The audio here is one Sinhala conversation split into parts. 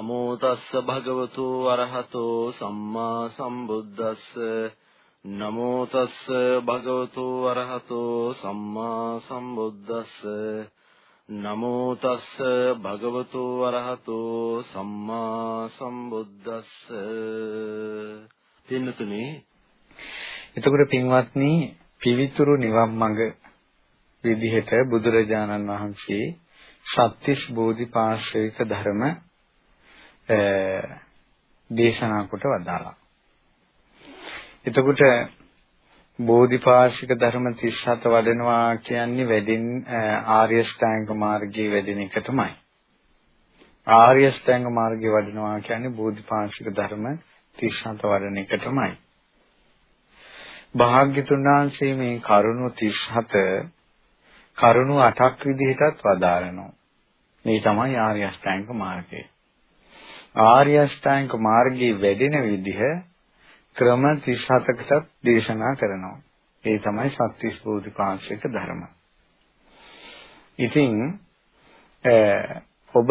නමෝ තස්ස භගවතු අරහතෝ සම්මා සම්බුද්දස්ස. නමෝ තස්ස භගවතු අරහතෝ සම්මා සම්බුද්දස්ස. නමෝ තස්ස භගවතු අරහතෝ සම්මා සම්බුද්දස්ස. පින්නතුනි එතකොට පින්වත්නි පිවිතුරු නිවන් මඟ විදිහට බුදුරජාණන් වහන්සේ සත්‍තිස් බෝධිපාශවික ධර්ම දේශනා කොට වදාළා. එතකොට බෝධිපාශික ධර්ම 37 වඩනවා කියන්නේ වැඩින් ආර්ය ශ්‍රැංග මාර්ගයේ වැඩෙන එක තමයි. ආර්ය ශ්‍රැංග මාර්ගයේ වඩනවා කියන්නේ බෝධිපාශික ධර්ම 37 වඩන එක තමයි. භාග්‍යතුන් වහන්සේ මේ කරුණු 37 කරුණු 8ක් විදිහටත් වදාරනවා. මේ තමයි ආර්ය අෂ්ටාංග මාර්ගය. ආර්ය අෂ්ටාංග මාර්ගයේ වැඩෙන විදිහ ක්‍රම 37කටත් දේශනා කරනවා. ඒ තමයි සත්‍විස් බෝධිපාක්ෂික ධර්ම. ඉතින් ඔබ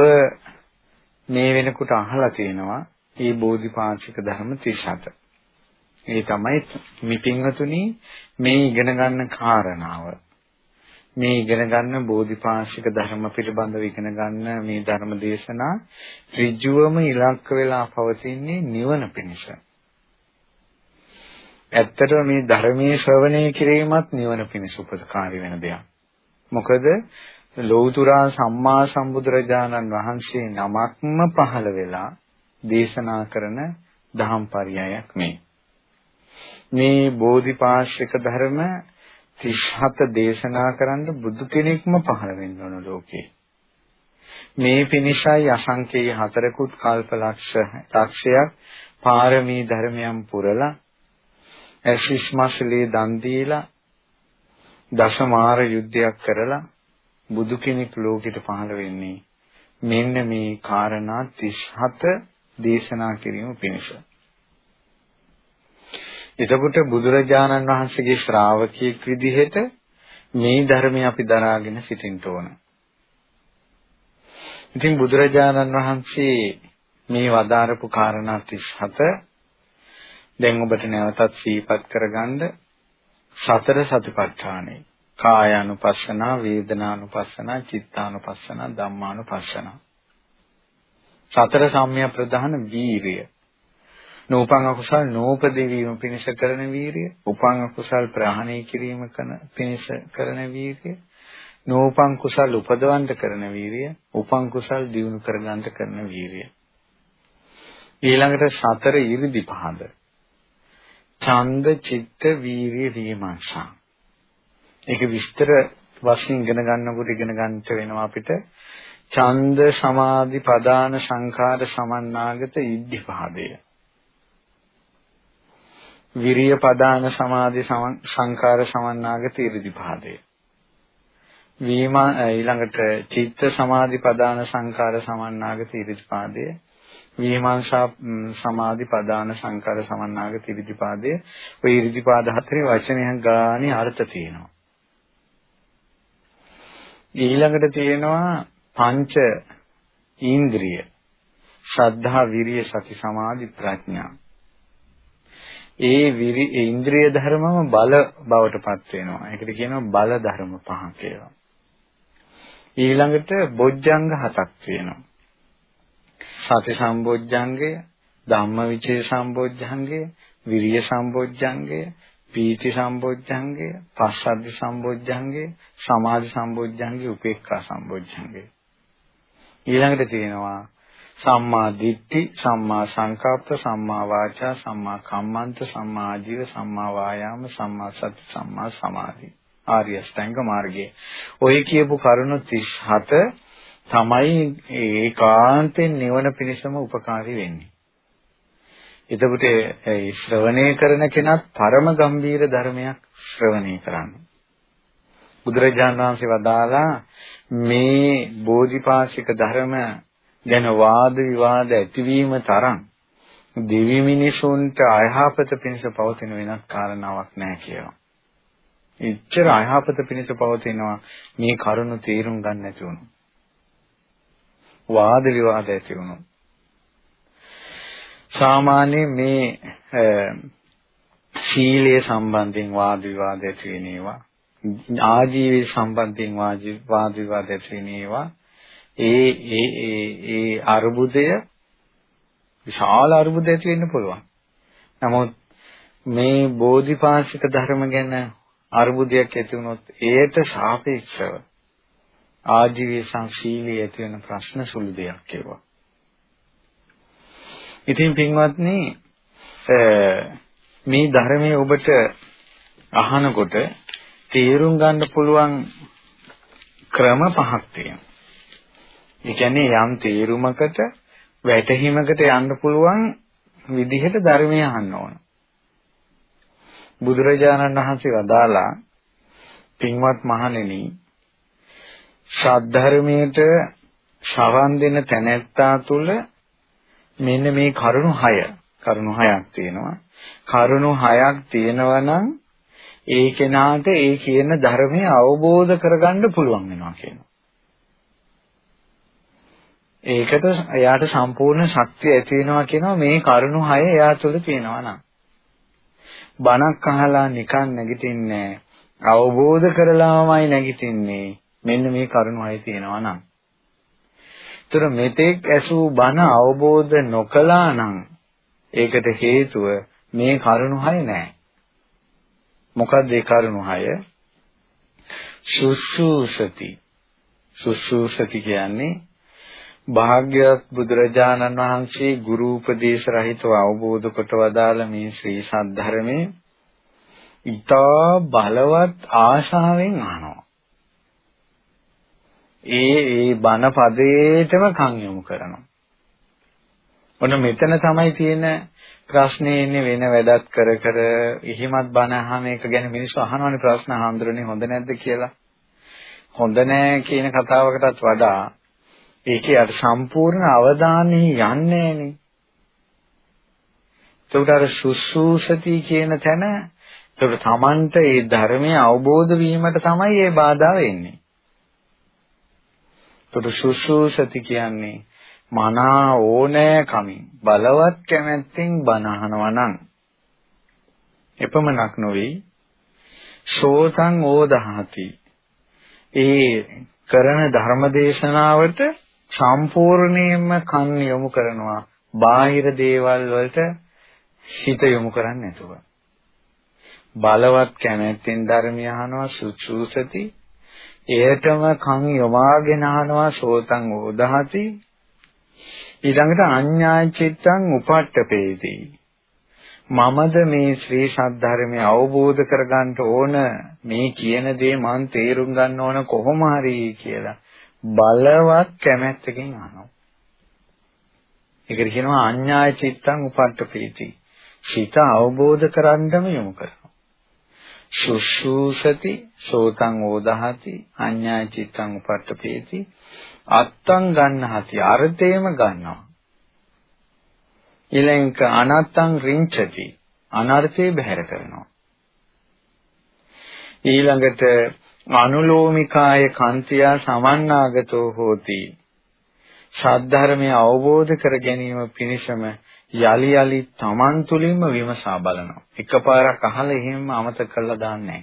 මේ වෙනකොට අහලා තියෙනවා මේ බෝධිපාක්ෂික ධර්ම 37. ඒ තමයි මිපින්වතුනි මේ ඉගෙන ගන්න කාරණාව. මේ ඉගෙන ගන්න බෝධිපාශික ධර්ම පිළිබඳව ඉගෙන ගන්න මේ ධර්ම දේශනා ඍජුවම ඉලක්ක වෙලා පවතින්නේ නිවන පිණිස. ඇත්තටම මේ ධර්මයේ ශ්‍රවණය කිරීමත් නිවන පිණිස උපකාරී වෙන දෙයක්. මොකද ලෞතුරා සම්මා සම්බුදුරජාණන් වහන්සේ නමක්ම පහළ වෙලා දේශනා කරන දහම් පරයයක් මේ. මේ බෝධිපාශික ධර්ම 37 දේශනා කරන්න බුදු කෙනෙක්ම පහළ වෙන්න ඕන ලෝකේ. මේ පිනිසයි අසංකේය හතරකුත් කල්පලක්ෂ ලක්ෂයක් පාරමී ධර්මයන් පුරලා ඇසිස්මස්ලේ දන් දීලා දශමාර යුද්ධයක් කරලා බුදු කෙනෙක් ලෝකෙට පහළ වෙන්නේ මෙන්න මේ කාරණා 37 දේශනා කිරීම පිණිසයි. එතකොට බුදුරජාණන් වහන්සේගේ ශ්‍රාවකයෙක් විදිහට මේ ධර්මය අපි දරාගෙන සිටින්න ඕන. ඉතින් බුදුරජාණන් වහන්සේ මේ වදාරපු කාරණා 37 දැන් ඔබට නැවතත් සිහිපත් කරගන්න සතර සතිපට්ඨානෙ කායානුපස්සනා වේදනානුපස්සනා චිත්තානුපස්සනා ධම්මානුපස්සනා. සතර සම්‍යක් ප්‍රධාන වීරිය. නූපං අකුසල් නූපදෙවීම පිණිස කරන වීරිය, උපං අකුසල් ප්‍රහාණය කිරීම පිණිස කරන වීරිය, නූපං කුසල් උපදවන්න කරන වීරිය, උපං කුසල් දියුණු කරගන්න කරන වීරිය. ඊළඟට සතර ඉරිදි පහද. ඡන්ද, චිත්ත, වීරිය, විමර්ශා. ඒක විස්තර වශයෙන් ඉගෙන ගන්නකොට ඉගෙන ගන්නට වෙනවා අපිට ඡන්ද සමාධි ප්‍රදාන සංඛාර සමන්නාගත ඉද්ධිපාදය විරිය පදාන සමාධි සංකාර සමන්නාගත ඉරිදිපාදය. වීම ඊළඟට චිත්ත සමාධි පදාන සංකාර සමන්නාගත ඉරිදිපාදය. විමර්ශා සමාධි පදාන සංකාර සමන්නාගත ඉරිදිපාදය. ওই ඉරිදිපාද හතරේ වචනයන් ගානේ අර්ථ තියෙනවා. ඊළඟට තියෙනවා පංච ඉන්ද්‍රිය. ශ්‍රද්ධා, විරිය, සති, සමාධි, ප්‍රඥා. ඒ විරි ඉන්ද්‍රිය ධර්මම බල බවට පත් වෙනවා. ඒකට කියනවා බල ධර්ම පහ කියලා. ඊළඟට බොජ්ජංග හතක් තියෙනවා. සති සම්බොජ්ජංගය, ධම්මවිචේ සම්බොජ්ජංගය, විරිය සම්බොජ්ජංගය, පීති සම්බොජ්ජංගය, පස්සද්ධි සම්බොජ්ජංගය, සමාධි සම්බොජ්ජංගය, උපේක්ඛා සම්බොජ්ජංගය. ඊළඟට තියෙනවා සම්මා දිට්ඨි, සම්මා සංකප්ප, සම්මා වාචා, සම්මා කම්මන්ත, සම්මා ආජීව, සම්මා වායාම, සම්මා සති, සම්මා සමාධි. ආර්ය අෂ්ටාංග මාර්ගයේ. ඔය කියපු කරුණු 37 තමයි ඒකාන්තයෙන් නිවන පිණිසම උපකාරී වෙන්නේ. එතකොට ශ්‍රවණය කරන කෙනත් පරම ගම්බීර ධර්මයක් ශ්‍රවණය කරන්න. බුදුරජාණන් වහන්සේ වදාලා මේ බෝධිපාශික ධර්ම ගැන වාද විවාද ඇතිවීම තරම් දිවි මිනිසුන්ට අයහපත පිණිස පවතින වෙනත් කාරණාවක් නැහැ කියලා. එච්චර අයහපත පිණිස පවතිනවා මේ කරුණ තේරුම් ගන්න නැති වුණු. වාද විවාද ඇති වුණු. සාමාන්‍ය මේ සීලය සම්බන්ධයෙන් වාද විවාද ඇති වෙන ඒවා ආජීවී සම්බන්ධයෙන් වාද විවාද ඇති වෙන ඒවා ඒ ඒ ඒ ඒ අරුබුදය විශාල අරුබුද ඇති වෙන්න පුළුවන්. නමුත් මේ බෝධිපාශික ධර්ම ගැන අරුබුදයක් ඇති වුණොත් ඒට සාපේක්ෂව ආජීවී සංශීලී ඇති වෙන ප්‍රශ්න සුළු දෙයක් ඒවා. ඉතින් පින්වත්නි මේ ධර්මයේ ඔබට අහනකොට තේරුම් ගන්න පුළුවන් ක්‍රම පහක් තියෙනවා. ඒ කියන්නේ යම් තේරුමකට වැටහීමකට යන්න පුළුවන් විදිහට ධර්මය අහන්න ඕන. බුදුරජාණන් වහන්සේ වදාලා පින්වත් මහණෙනි ශාද්ධර්මයට ශවන් දෙන තැනැත්තා තුල මෙන්න මේ කරුණු 6 කරුණු 6ක් තියෙනවා. කරුණු 6ක් තියෙනවා නම් ඒ කෙනාට ඒ කියන ධර්මය අවබෝධ කරගන්න පුළුවන් වෙනවා කියනවා. ඒකට එයාට සම්පූර්ණ ශක්තිය ඇති වෙනවා කියනවා මේ කරුණු 6 එයා තුළ තියෙනවා නම්. බණක් අහලා නිකන් නැගිටින්නේ අවබෝධ කරලාමයි නැගිටින්නේ. මෙන්න මේ කරුණු 6 තියෙනවා නම්. ඒතර මෙතෙක් ඇසූ බණ අවබෝධ නොකළා නම් ඒකට හේතුව මේ කරුණු 6 නෑ. මොකක්ද ඒ කරුණු 6? සුසුසති. සුසුසති කියන්නේ භාග්‍යවත් බුදුරජාණන් වහන්සේ ගුරු උපදේශ රහිතව අවබෝධ කොට වදාළ මේ ශ්‍රී සද්ධර්මයේ ඊතා බලවත් ආශාවෙන් අහනවා. ඒ ඒ බණ පදේටම කන් යොමු කරනවා. ඔන්න මෙතන තමයි තියෙන ප්‍රශ්නේ ඉන්නේ වෙන වැඩක් කර කර එහිමත් බණ අහන එක ගැන මිනිස්සු අහනවනේ ප්‍රශ්න අහඳුරන්නේ හොඳ නැද්ද කියලා. හොඳ නෑ කියන කතාවකටත් වඩා ඒකේ අර සම්පූර්ණ අවධානය යන්නේ නෑනේ. ඒකට අර සුසුසති කියන තැන ඒකට තමන්ට ඒ ධර්මය අවබෝධ වීමට තමයි ඒ බාධා වෙන්නේ. ඒකට සුසුසති කියන්නේ මනා ඕනෑ කමින් බලවත් කැමැත්තෙන් බණ අහනවා නම් එපමණක් නොවේ සෝතං ඕදහති ඒ කරන ධර්ම දේශනාවට සම්පූර්ණයෙන්ම කන් යොමු කරනවා. බාහිර දේවල් වලට හිත යොමු කරන්නේ නැතුව. බලවත් කැමැත්තෙන් ධර්මය අහනවා සුසුසති. එයටම කන් යොමාගෙන අහනවා සෝතං ඕදහති ඊළඟට අඤ්ඤාය චිත්තං උපට්ඨපේති. මමද මේ ශ්‍රී සද්ධර්මය අවබෝධ කරගන්න ඕන? මේ කියන දේ මං තේරුම් ගන්න ඕන කොහොම හරි කියලා. බලවත් කැමැත්තකින් අහනවා. ඒකට කියනවා අඤ්ඤාය චිත්තං උපට්ඨපේති. සිත අවබෝධ කරගන්නම යොමු කරනවා. සුසුසති සෝතං ඕදහති අඤ්ඤාය චිත්තං උපට්ඨපේති අත්තං ගන්නහති අර්ථේම ගන්නවා. ඊළඟ අනත්තං රිංචති අනර්ථේ බැහැර කරනවා. ඊළඟට අනුලෝමිකාය කන්තියා සමන්නාගතෝ හෝති. සද්ධර්මය අවබෝධ කර ගැනීම පිණිසම යලි යලි තමන් තුළින්ම විමසා බලනවා. එකපාරක් අහලා එහෙම අමතක කරලා දාන්නේ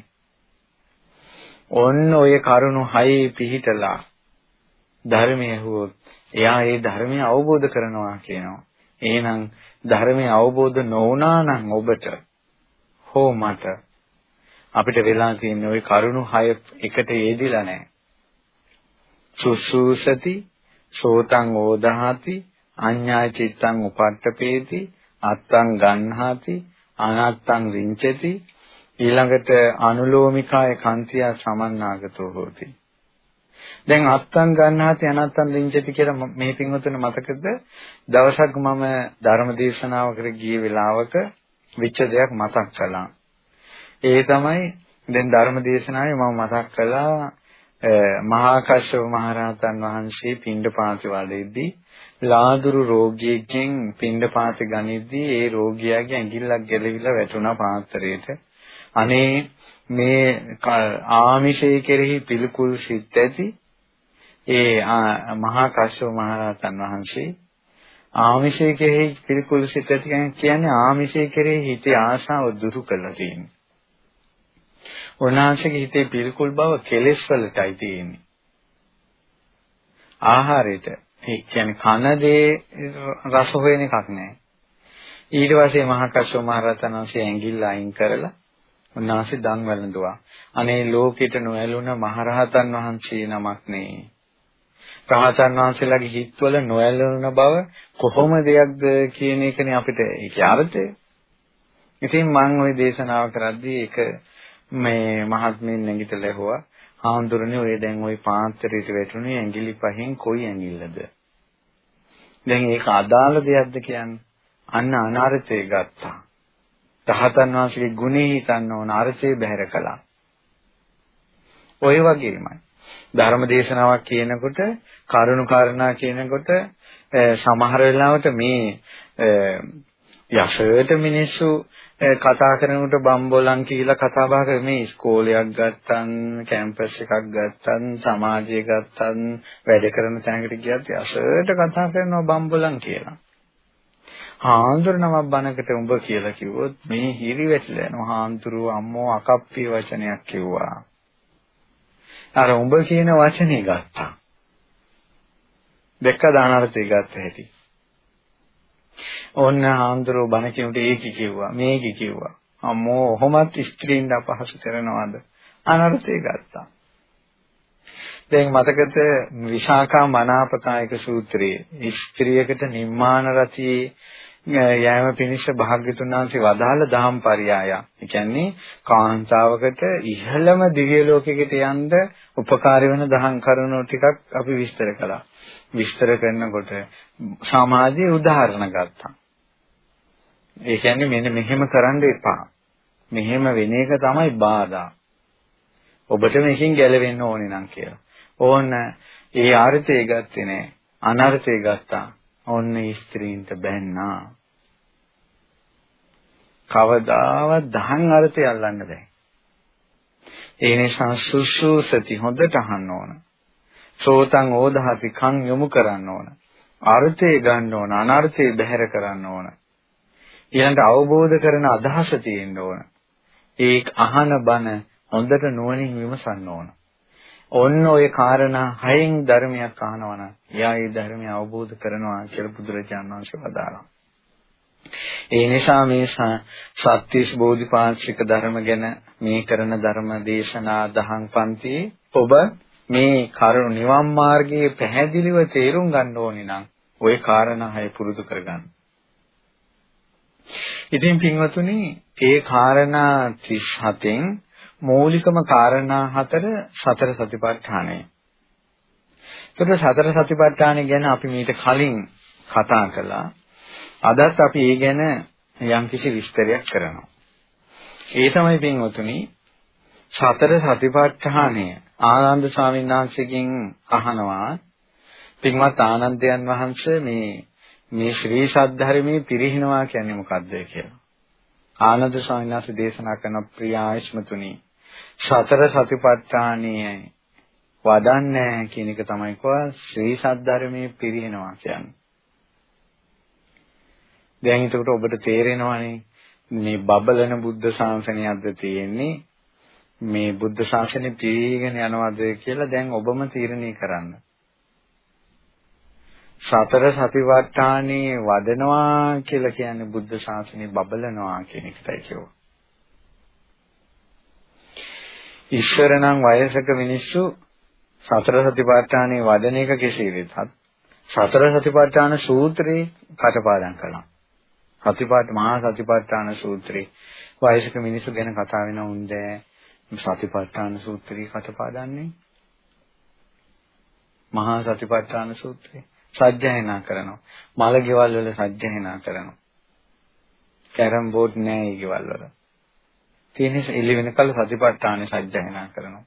ඔන්න ඔය කරුණු හයේ පිහිටලා ධර්මය ඇහුවොත් එයා ඒ ධර්මය අවබෝධ කරනවා කියනවා. එහෙනම් ධර්මය අවබෝධ නොවුනා නම් ඔබට හෝ මට අපිට වෙලා තියෙන ওই කරුණු හය එකට යෙදිලා නැහැ. සුසුසති සෝතං ඕදහති අඤ්ඤාය චිත්තං උපට්ඨපේති අත්තං ගන්හාති අනත්තං රිංචති ඊළඟට අනුලෝමිකාය කන්තිය සමන්නාගතෝ හෝති. දැන් අත්තං ගන්නාති අනත්තං රිංචති කියලා මේ පින්වතුන් මතකද? දවසක් මම ධර්ම දේශනාවකට ගිය වෙලාවක විච්ච දෙයක් මතක් කළා. ඒ තමයි දැන් ධර්ම දේශනාවේ මම මතක් කළා මහා කශ්‍යප මහරහතන් වහන්සේ පිණ්ඩපාති වලෙද්දී ලාදුරු රෝගියෙක්ගෙන් පිණ්ඩපාති ගනිද්දී ඒ රෝගියාගේ ඇඟිල්ලක් ගැලවිලා වැටුණා පාත්‍රයට. අනේ මේ ආමිෂයේ කෙරෙහි පිළිකුල් සිත් ඇති ඒ මහා කශ්‍යප මහරහතන් වහන්සේ ආමිෂය කෙරෙහි පිළිකුල් සිත කියන්නේ ආමිෂය කෙරෙහි හිතේ ආශාව දුරු කරලා තියෙන්නේ. උන්වහන්සේගේ හිතේ පිළිකුල් බව කෙලෙස් වලටයි තියෙන්නේ. ආහාරයට ඒ කියන්නේ කන දේ රස හොයන එකක් නෑ. ඊට පස්සේ මහා කස්සප මහ රහතන් වහන්සේ ඇඟිල්ල අයින් කරලා උන්වහන්සේ දන් වැළඳුවා. අනේ ලෝකෙට නොඇලුන මහරහතන් වහන්සේ නමක් නේ. රහතන් වහන්සේලාගේ හිත්වල නොඇලුන බව කොහොම දෙයක්ද කියන එකනේ අපිට ඒක අර්ථය. ඉතින් මම ওই දේශනාව කරද්දී ඒක මේ මහත්මීන් නැගිටලා ඇහුවා හාමුදුරනේ ඔය දැන් ওই පාත්‍රයට වැටුනේ ඇඟිලි පහෙන් කොයි ඇඟිල්ලද? දැන් ඒක අදාළ දෙයක්ද කියන්නේ? අන්න අනාර්ථය ගත්තා. රහතන් වහන්සේගේ ගුණේ හිතන්න ඕන අර්ථය බැහැර කළා. ඔය වගේමයි. ධර්ම දේශනාවක් කියනකොට කරුණු කාරණා කියනකොට සමහර වෙලාවට මේ යසයට මිනිස්සු කතා කරනකොට බම්බෝලන් කියලා කතා බහ කර මේ ඉස්කෝලයක් ගත්තන් කැම්පස් එකක් ගත්තන් සමාජය ගත්තන් වැඩ කරන තැනකට ගියත් යසයට කතා කරනවා බම්බෝලන් කියලා. හාන්දුර නමක් බණකට උඹ කියලා කිව්වොත් මේ හිරි වැටිලා යනවා හාන්තුරු අම්මෝ අකප්පිය වචනයක් කිව්වා. අර උඹ කියන වචනේ ගත්තා. දෙක්ක දානාර්ථය ගත්ත හැටි. ඕන්න හාන්දුරු බණ කියුට ඒකි කිව්වා මේකි කිව්වා. අම්මෝ ඔහොමත් ස්ත්‍රීන් අපහසු කරනවාද? අනර්ථය ගත්තා. දැන් මතකද විශාඛා මනාපකායක සූත්‍රයේ ස්ත්‍රියකට නිම්මාන රතියේ යෑම පිණිස භාග්‍යතුන් වහන්සේ වදාළ දහම් පරයය. ඒ කියන්නේ කාන්තාවකට ඉහළම දිව්‍ය ලෝකයකට යන්න උපකාරී වෙන දහම් කරුණු ටිකක් අපි විස්තර කළා. විස්තර කරනකොට සමාජයේ උදාහරණ ගත්තා. ඒ කියන්නේ මෙන්න මෙහෙම කරන්න එපා. මෙහෙම වෙන එක තමයි බාධා. ඔබට මේකෙන් ගැලවෙන්න ඕනේ නම් කියලා. ඕන ඒ ආර්ථය ගත්තේ නෑ. අනර්ථය ගත්තා. ඔන්න ස්ත්‍රීන්ට බැන්නා. කවදාවත් දහන් අර්ථය අල්ලන්න බෑ. ඒ නිසා සුසුසති හොඳට අහන්න ඕන. සෝතං ඕදහති කන් යොමු කරන්න ඕන. අර්ථය ගන්න ඕන, අනර්ථය බැහැර කරන්න ඕන. ඊළඟට අවබෝධ කරන අදහස තියෙන්න ඕන. ඒක අහන බණ හොඳට නුවණින් විමසන්න ඕන. ඔන්න ඔය කාරණා හයෙන් ධර්මයක් අහනවා නම් එයා ඒ ධර්මය අවබෝධ කරනවා කියලා බුදුරජාණන් වහන්සේ වදාළා. ඒ නිසා මේ සත්‍විස් බෝධිපාක්ෂික ධර්ම ගැන මේ කරන ධර්ම දේශනා දහම් පන්ති ඔබ මේ කරුණ නිවන් මාර්ගයේ පැහැදිලිව තේරුම් ගන්න ඕනේ නම් ওই කාරණා හය පුරුදු කරගන්න. ඉතින් පින්වතුනි, ඒ කාරණා 37න් මූලිකම කාරණා හතර සතර සතිපට්ඨානය. එතකොට සතර සතිපට්ඨානය ගැන අපි මීට කලින් කතා කළා. අදත් අපි ඒ ගැන යම්කිසි විස්තරයක් කරනවා. ඒ තමයි පින්වතුනි සතර සතිපට්ඨානය ආනන්ද ස්වාමීන් වහන්සේගෙන් අහනවා පින්වත් ආනන්දයන් වහන්සේ මේ මේ ශ්‍රී සද්ධර්මයේ පිරිහිනවා කියන්නේ මොකක්ද කියලා. ආනන්ද ස්වාමීන් වහන්සේ දේශනා කරන ප්‍රිය ආයස්මතුනි සතර සතිපට්ඨානයයි වඩන්නේ කියන එක තමයි කව ශ්‍රී සද්ධර්මයේ පිරිනනවා කියන්නේ. දැන් එතකොට ඔබට තේරෙනවානේ මේ බබලන බුද්ධ ශාසනයක්ද තියෙන්නේ මේ බුද්ධ ශාසනය පිරීගෙන යනවද කියලා දැන් ඔබම තීරණය කරන්න. සතර සතිපට්ඨානේ වඩනවා කියලා කියන්නේ බුද්ධ ශාසනය බබලනවා කියන එකයි කියව. ඉස්සර නම් වයසක මිනිස්සු සතර සතිපට්ඨානේ වඩන එක කෙසේ වෙතත් සතර සතිපට්ඨාන සූත්‍රේ කටපාඩම් කළා. සතිපට්ඨ මහා සතිපට්ඨාන සූත්‍රේ වයසක මිනිස්සු ගැන කතා වෙන උන්ද සතිපට්ඨාන සූත්‍රේ කටපාඩම්නේ. මහා සතිපට්ඨාන සූත්‍රේ සජ්ජායනා කරනවා. මල ගෙවල් වල සජ්ජායනා කරනවා. කැරම් බෝඩ් නෑ ඒ ගෙවල් වල. තියෙන එළි වෙනකල් සතිපට්ඨාන සජ්ජායනා කරනවා.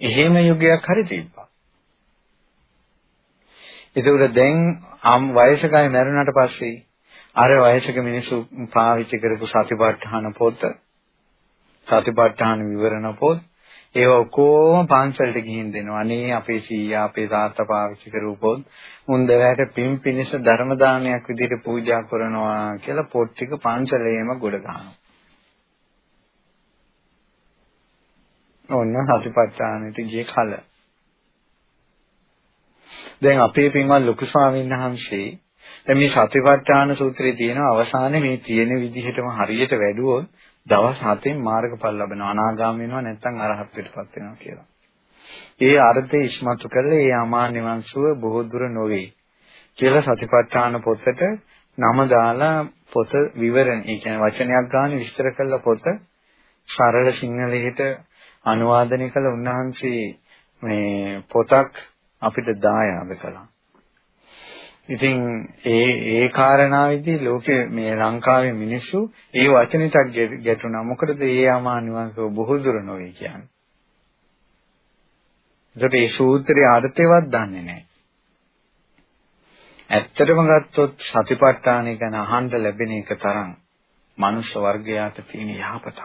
එහෙම යුගයක් හරි තිබ්බා. ඒකෝර දැන් ආම් වයසක අය මැරුණාට පස්සේ අර වයසක මිනිස්සු පාවිච්චි කරපු සතිපට්ඨාන පොත සතිපට්ඨාන විවරණ පොත් ඒ ඔක්කොම පන්සලට ගිහින් දෙනවා. අනේ අපේ සීයා අපේ තාත්තා පාවිච්චි කරපොත් උන් දෙවැට පින් පිනිස ධර්ම දානයක් විදිහට පූජා කරනවා කියලා පොත් ටික පන්සලේම ගොඩ ගන්නවා. ඔන්න සතිපට්ඨානෙට ගිය කල. දැන් අපේ පින්වත් ලොකු ස්වාමීන් වහන්සේ දැන් මේ සතිපට්ඨාන සූත්‍රයේ තියෙන අවසානයේ මේ තියෙන විදිහටම හරියට වැඩුවොත් දවස් 7න් මාර්ගඵල ලැබෙනවා අනාගාමී වෙනවා නැත්නම් අරහත්ත්වයටපත් වෙනවා කියලා. ඒ අර්ථය ඉස්මතු කරලා ඒ අමා නිවන් සුව බොහෝ දුර නොවේ කියලා සතිපට්ඨාන පොතට නම දාලා පොත විවරණ, ඒ කියන්නේ වචනයක් ගන්න විස්තර කළ පොත සරල සිංහලයට අනුවාදනය කළ උන්වහන්සේ මේ පොතක් අපිට දායාද කළා. ඉතින් ඒ ඒ කාරණාවේදී ලෝකේ මේ ලංකාවේ මිනිස්සු ඒ වචනෙටත් ගැටුණා. මොකටද ඒ ආමානුවංශෝ බොහෝ දුර නොවේ කියන්නේ. ඒකට මේ සූත්‍රයේ අර්ථයවත් දන්නේ නැහැ. ඇත්තටම ගත්තොත් සතිපට්ඨානය ගැන අහන්න ලැබෙන එක තරම් මනුෂ්‍ය වර්ගයාට තියෙන යහපතක්.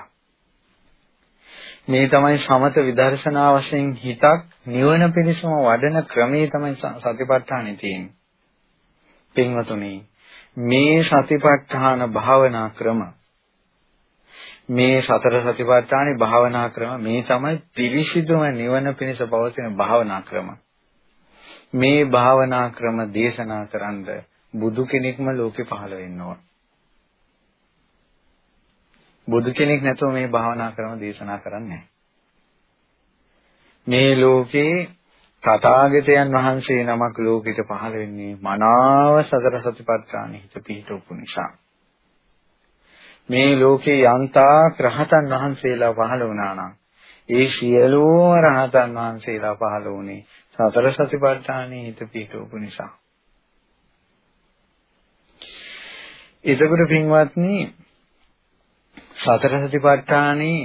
මේ තමයි සමත විදර්ශනා වශයෙන් හිතක් නිවන පිණිසම වඩන ක්‍රමයේ තමයි සතිපට්ඨානෙ තියෙන්නේ. පින්වතුනි මේ සතිපට්ඨාන භාවනා ක්‍රම මේ සතර සතිපට්ඨානේ භාවනා ක්‍රම මේ තමයි පිරිසිදුම නිවන පිණිස පවතින භාවනා ක්‍රම. මේ භාවනා ක්‍රම දේශනා කරන්න බුදු කෙනෙක්ම ලෝකේ පහළ වෙන්න ඕන. බුදු කෙනෙක් නැතුව මේ භාවනා ක්‍රම දේශනා කරන්නේ මේ ලෝකේ තථාගතයන් වහන්සේ නමක් ලෝකෙට පහළ වෙන්නේ මනාව සතර සතිපට්ඨාන හිත පිහිටවපු නිසා. මේ ලෝකේ යන්තා රහතන් වහන්සේලා පහළ වුණා නම් ඒ සියලුම රහතන් වහන්සේලා පහළ වුණේ සතර සතිපට්ඨානෙ හිත පිහිටවපු නිසා. එතකොට පින්වත්නි සතර සතිපට්ඨානේ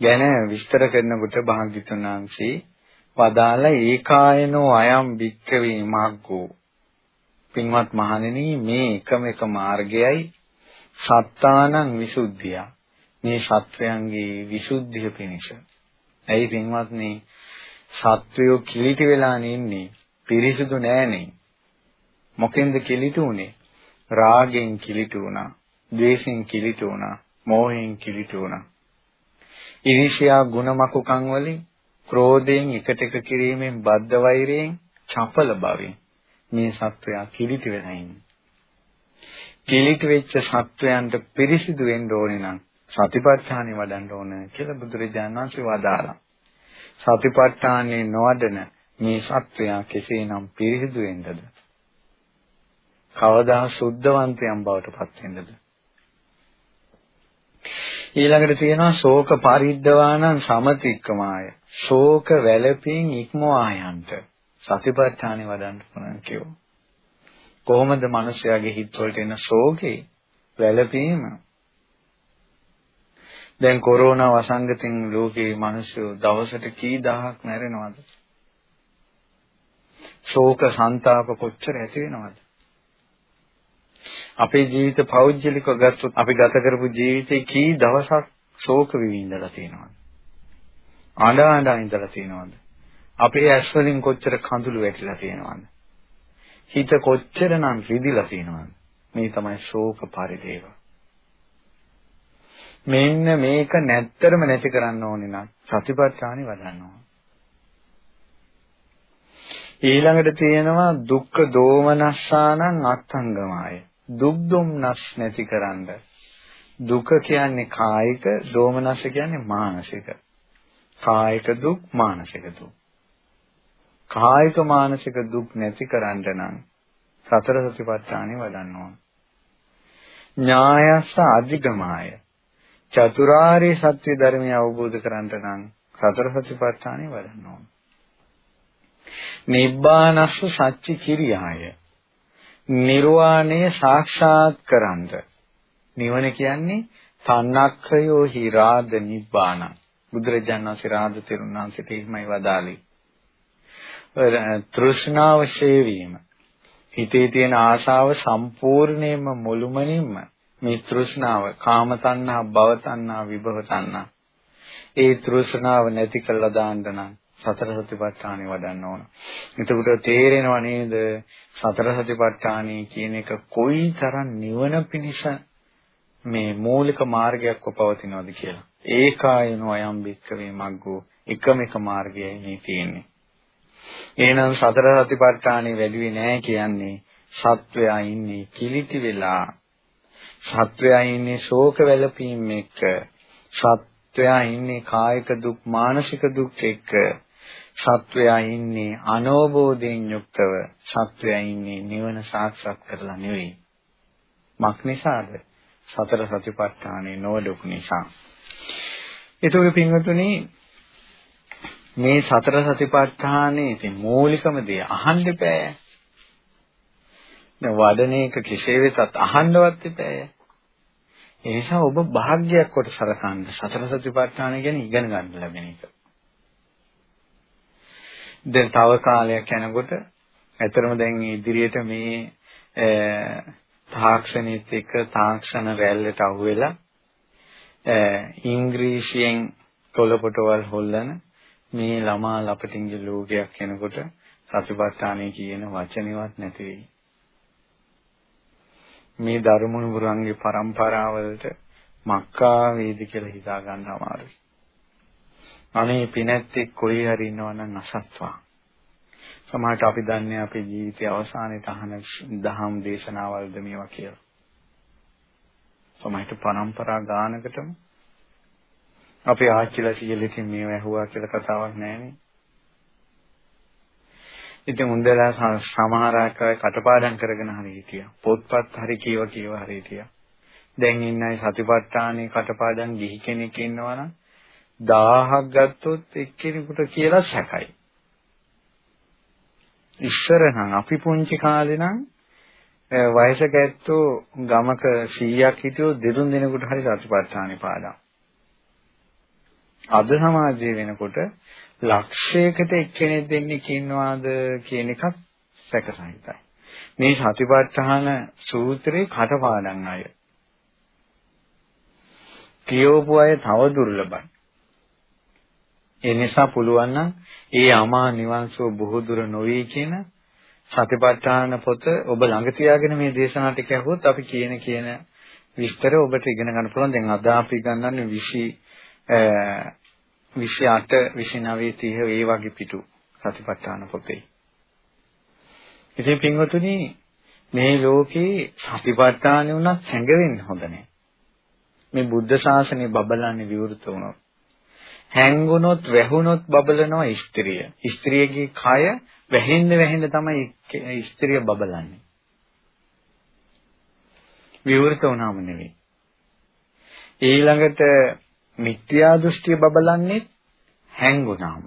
ගැන විස්තර කරනකොට භාග්‍යතුන් වහන්සේ වදාළ ඒකායනෝ අයම් වික්කවේ මග්ගෝ පින්වත් මහණෙනි මේ එකම එක මාර්ගයයි සත්තානං විසුද්ධිය. මේ සත්වයන්ගේ විසුද්ධිය පිණිස. ඇයි පින්වත්නි? සත්වයෝ කිලිටි වෙලා ඉන්නේ පිරිසිදු නෑනේ. මොකෙන්ද කිලිටු උනේ රාගෙන් කිලිටු වුණා ද්වේෂෙන් කිලිටු වුණා මෝහයෙන් කිලිටු වුණා. ඉරිෂ්‍යා ගුණමකුකම් වලින්, ක්‍රෝධයෙන් එකට එක කිරීමෙන්, බද්ධ වෛරයෙන්, චපල භවෙන් මේ සත්වයා කිලිටි වෙලා ඉන්නේ. කිලිටි වෙච්ච සත්වයන්ට පිරිසිදු වෙන්න ඕනේ නම් සතිපට්ඨානෙ වඩන්න ඕන කියලා බුදුරජාණන් වහන්සේ වදාළා. සතිපට්ඨානෙ නොවඩන මේ සත්වයා කෙසේනම් පිරිසිදු වෙන්නද? කවදා සුද්ධවන්තයන් බවට පත් වෙන්නද? ඊළඟට තියෙනවා ශෝක පරිද්දවානම් සමතික්කමාය. ශෝක වැළපීම් ඉක්මවා යන්ට. සතිපට්ඨානෙ වඩන්න පුළුවන් කියෝ. කොහොමද මිනිස්යාගේ හිත වලට එන ශෝකේ වැළපීම? දැන් කොරෝනා වසංගතෙන් ලෝකේ මිනිස්සු දවසට කී දහයක් මැරෙනවද? ශෝක සංతాප කොච්චර ඇති වෙනවද? අපේ ජීවිත පෞද්ගලිකව ගත්තොත් අපි ගත කරපු ජීවිතේ කී දවසක් ශෝක විඳලා තියෙනවද? අඬ අඬ ඉඳලා තියෙනවද? අපේ ඇස් වලින් කොච්චර කඳුළු වැටිලා තියෙනවද? හිත කොච්චරනම් රිදිලා තියෙනවද? මේ තමයි ශෝක පරිදේව. මෙන්න මේක නැත්තරම නැති කරන්න ඕනේ නම් සතිපට්ඨානෙ වඩන්න ඕන. ඊළඟට තියෙනවා දුක්ඛ දෝමනස්සානං අත්ංගමාය. දුක් දුම්නස් නැතිකරන්න දුක කියන්නේ කායික දෝමනස කියන්නේ මානසික. කායික දුක් මානසික දුක්. කායික මානසික දුක් නැති කරන්න නම් සතර සතිපට්ඨානෙ වඩන්න ඕන ඥායස්ස අධිගමාය. චතුරාර්ය සත්‍ය ධර්මය අවබෝධ කරගන්න නම් සතර සතිපට්ඨානෙ වඩන්න ඕන නිබ්බානස්ස සච්චි කිරියාය. නිර්වාණය සාක්ෂාත් කරන්ද? නිවන කියන්නේ තන්නක්ඛයෝ හිරාද නිබ්බාන බුදුරජාණන් වහන්සේ රාද තෙරුණාන්සේට එහෙමයි වදාළේ. තෘෂ්ණාව ශේවීම හිතේ තියෙන ආශාව සම්පූර්ණයෙන්ම මුළුමනින්ම මේ තෘෂ්ණාව කාම තණ්හා භව තණ්හා විභව තණ්හා. ඒ තෘෂ්ණාව නැති කළා දාන්න නම් සතර සතිපට්ඨානෙ වඩන්න ඕන. එතකොට තේරෙනව නේද සතර සතිපට්ඨානෙ කියන එක කොයිතරම් නිවන පිණිස මේ මූලික මාර්ගයක්ව පවතිනවද කියලා. ඒකායනෝ අයම් බික්කවේ මග්ගෝ එකම එක මාර්ගයයි මේ තියෙන්නේ. එහෙනම් සතර සතිපට්ඨානෙ වැඩිවේ නැහැ කියන්නේ සත්වයා ඉන්නේ කිලිටි වෙලා සත්වයා ඉන්නේ ශෝක වැළපීම් එක්ක සත්වයා ඉන්නේ කායික දුක් මානසික දුක් එක්ක සත්වයා ඉන්නේ අනෝබෝධයෙන් යුක්තව සත්වයා ඉන්නේ නිවන සාක්ෂාත් කරලා නෙවෙයි මක් නිසාද සතර සතිපට්ඨානේ නොවඩපු නිසා ඒතකොට පින්වතුනි මේ සතර සතිපට්ඨානේ ඉතින් මූලිකම දේ අහන්න බෑ දැන් වඩන එක කෙසේ වෙතත් අහන්නවත් එපාය. ඒ නිසා ඔබ භාග්‍යයක් කොට සලකන්න සතර සතිපට්ඨාන ගැන ඉගෙන ගන්න ලැබෙන එක. දැන් තව කාලයක් යනකොට ඇතරම දැන් ඉදිරියට මේ තාක්ෂණිත් එක්ක තාක්ෂණ රැල්ලට අහුවෙලා ඉංග්‍රීසියෙන් කොළපොටවල් හොල්ලන මේ ළමා ලපටින්ගේ ලෝකයක් එනකොට සතිපට්ඨානය කියන වචනේවත් නැති වෙයි. මේ ධර්මමුරුන්ගේ પરම්පරාවලට මක්කා වේද කියලා හිතා ගන්න අමාරුයි. අනේ පිනැත්තේ කොයි හරි ඉන්නවනම් අසත්වා. සමහරට අපි දන්නේ අපේ ජීවිතයේ අවසානයේ තහන දහම් දේශනාවල්ද මේවා කියලා. සමහරට પરම්පරා ගානකටම අපේ ආච්චිලා සීලෙකින් මේව ඇහුවා කියලා කතාවක් නැහැ ඉතින් උන්දලා සමහර අය කටපාඩම් කරගෙන හරි හිටියා. පොත්පත් හරි කියව කියව හරි හිටියා. දැන් ඉන්න අය සතිපට්ඨානේ කටපාඩම් ගිහි කෙනෙක් ඉන්නවා නම් 1000ක් ගත්තොත් එක්කෙනෙකුට කියලා සැකයි. ඉස්සර නම් අපි පුංචි කාලේ නම් වයසක ඇත්තෝ ගමක 100ක් හිටියෝ දෙතුන් දිනකට හරි සතිපට්ඨානේ පාඩම්. අද සමාජයේ වෙනකොට ලක්ෂයකට එක්කෙනෙක් දෙන්නෙක් ඉන්නවාද කියන එකක් සැකසහිතයි. මේ සතිපට්ඨාන සූත්‍රේ කටපාඩම් අය. කියවපු අය තව දුර්ලභයි. ඒ නිසා පුළුවන් නම් ඒ අමා නිවන්සෝ බොහෝ දුර නොවේ කියන සතිපට්ඨාන පොත ඔබ ළඟ තියාගෙන මේ දේශනා ටික ඇහුවොත් අපි කියන කියන විස්තර ඔබට ඉගෙන ගන්න පුළුවන්. දැන් අද අපි ගන්නන්නේ 20 28 29 30 ඒ වගේ පිටු සතිපට්ඨාන පොතේ. ඉතින් පින්වතුනි මේ ලෝකේ සතිපට්ඨානෙ උනත් හැඟෙන්න හොඳ නැහැ. මේ බුද්ධ ශාසනය බබලන්නේ විවෘත වුණොත්. හැංගුණොත් වැහුණොත් බබලනවා ස්ත්‍රිය. ස්ත්‍රියගේ කය වැහෙන්න වැහෙන්න තමයි ස්ත්‍රිය බබලන්නේ. විවෘත වුණාම නෙවෙයි. ඊළඟට මිත්‍යා දෘෂ්ටිය බබලන්නේ හැංගුණාම.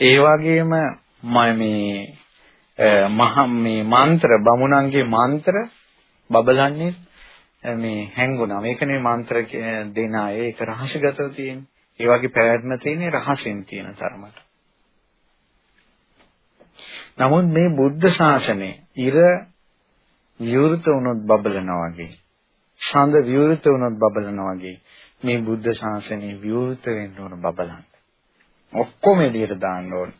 ඒ වගේම මේ මහ මේ මන්ත්‍ර බමුණන්ගේ මන්ත්‍ර බබලන්නේ මේ හැංගුණා. මේකනේ මන්ත්‍ර දෙන අය ඒක රහසගතව තියෙන්නේ. ඒ වගේ පැවැත්ම තියෙන්නේ රහසෙන් තියෙන තරමට. නමුත් මේ බුද්ධ ශාසනය ඉර විවෘත වුණොත් බබලනවා වගේ. ඡන්ද විවෘත වුණොත් බබලනවා වගේ. මේ බුද්ධ ශාසනය විවෘත වෙන්න ඕන බබලන්න. ඔක්කොම එළියට දාන්න ඕන.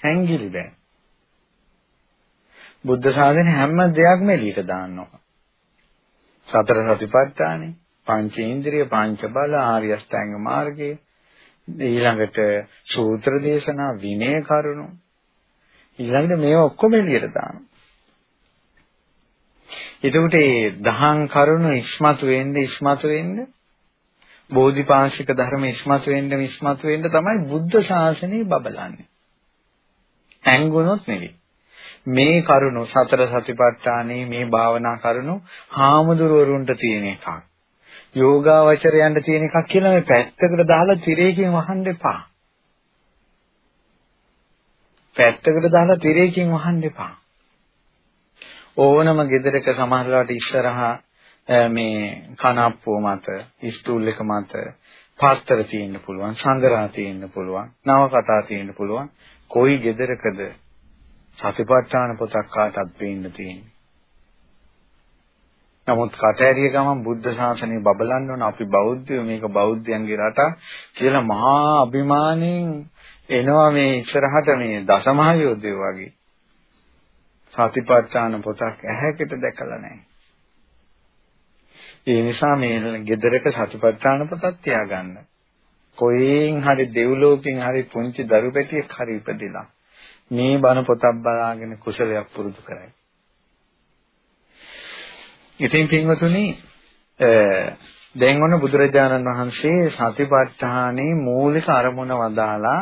හැංගිලි බෑ. බුද්ධ ශාසනය හැම දෙයක්ම එළියට දාන්න ඕන. සතර සතිපට්ඨානෙ, පංචේන්ද්‍රිය, පංච බල, ආර්ය අෂ්ටාංග මාර්ගය, ඊළඟට සූත්‍ර දේශනා, විනය කරුණු. ඊළඟට මේවා ඔක්කොම එළියට දානවා. එතකොට මේ දහම් කරුණු ඉස්මතු වෙන්න ඉස්මතු වෙන්න බෝධිපාශික ධර්ම ඉස්මතු වෙන්න ඉස්මතු වෙන්න තමයි බුද්ධ ශාසනය බබලන්නේ. හැංගුණොත් නෙවෙයි. මේ කරුණු සතර සතිපට්ඨානේ මේ භාවනා කරුණු හාමුදුරුවරුන්ට තියෙන එකක්. යෝගාවචරයන්ට තියෙන එකක් කියලා මේ පැත්තකට දාලා තිරේකින් වහන්න එපා. පැත්තකට දාලා තිරේකින් වහන්න එපා. ඕනම ගෙදරක සමහරලාට ඉස්සරහා මේ කනප්පුව මත, ස්ටූල් එක මත පාස්තර තියෙන්න පුළුවන්, සංගරා තියෙන්න පුළුවන්, නව කතා තියෙන්න පුළුවන්. කොයි ගෙදරකද සතිපට්ඨාන පොතක් කාටත් පේන්න තියෙන්නේ. නමුත් කටහැරිය ගමන් බුද්ධ ශාසනය බබලන්න ඕන අපි බෞද්ධයෝ මේක බෞද්ධයන්ගේ රට කියලා මහා අභිමාණයෙන් එනවා මේ ඉස්සරහට මේ දසමහා යෝධයෝ වගේ. සතිපට්ඨාන පොතක් ඇහැකට දැකලා නැහැ. ඒ නිසා මේ ගෙදරක සතිපට්ඨාන පොතක් තියාගන්න. කොහෙන් හරි දෙව්ලෝකෙන් හරි පුංචි දරු පැටියෙක් හරි ඉපදිලා මේ බණ පොතක් බලාගෙන කුසලයක් පුරුදු කරයි. ඉතින් පින්වතුනි දැන් ඔන්න බුදුරජාණන් වහන්සේ සතිපට්ඨානේ මූලික අරමුණ වදාලා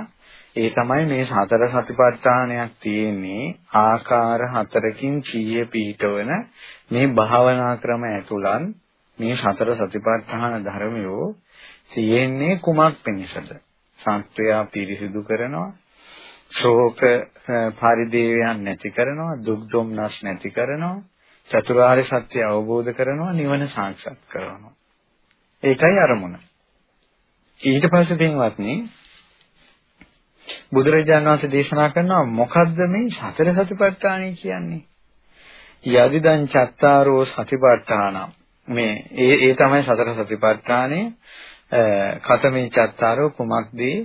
ඒ තමයි මේ සතර සතිපට්ඨානයක් තියෙන්නේ ආකාර හතරකින් චීය පීඨවන මේ භාවනා ක්‍රම ඇතුළත් මේ සතර සතිපට්ඨාන ධර්මයෝ තියෙන්නේ කුමක් පිණිසද? සත්වයා පිරිසිදු කරනවා, ශෝක පරිදේවයන් නැති කරනවා, දුක් දුම්නස් නැති කරනවා, චතුරාර්ය සත්‍ය අවබෝධ කරනවා, නිවන සාක්ෂාත් කරනවා. ඒකයි අරමුණ. ඊට පස්සේ පින්වත්නි බුදුරජාණන් වහන්සේ දේශනා කරනවා මොකද්ද මේ සතර සතිපට්ඨානයි කියන්නේ? යදිදං චත්තාරෝ සතිපට්ඨාන මේ ඒ ඒ තමයි සතර සතිපට්ඨානේ කතමේ චත්තාරෝ කුමක්දී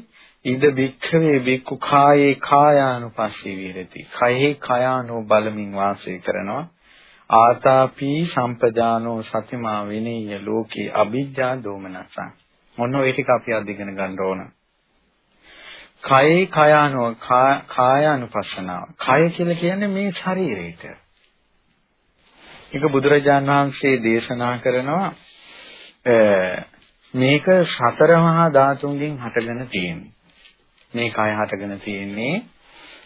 ඉද භික්ඛවේ භික්ඛු කායේ කායානුපස්සී විහෙරති. කයෙහි කයානෝ බලමින් වාසය කරනවා. ආතාපි සම්පජානෝ සතිමා විනීය ලෝකේ අ비ජ්ජා දෝමනසං. මොන ඔය ටික අපි අධිගෙන ගන්න ඕන. කයේ කයානෝ කායානුපස්සනාව. කය කියලා කියන්නේ මේ ශරීරයට. ඒක බුදුරජාන් වහන්සේ දේශනා කරනවා මේක සතර මහා ධාතුන්ගෙන් හටගෙන තියෙන්නේ. මේ කය හටගෙන තියෙන්නේ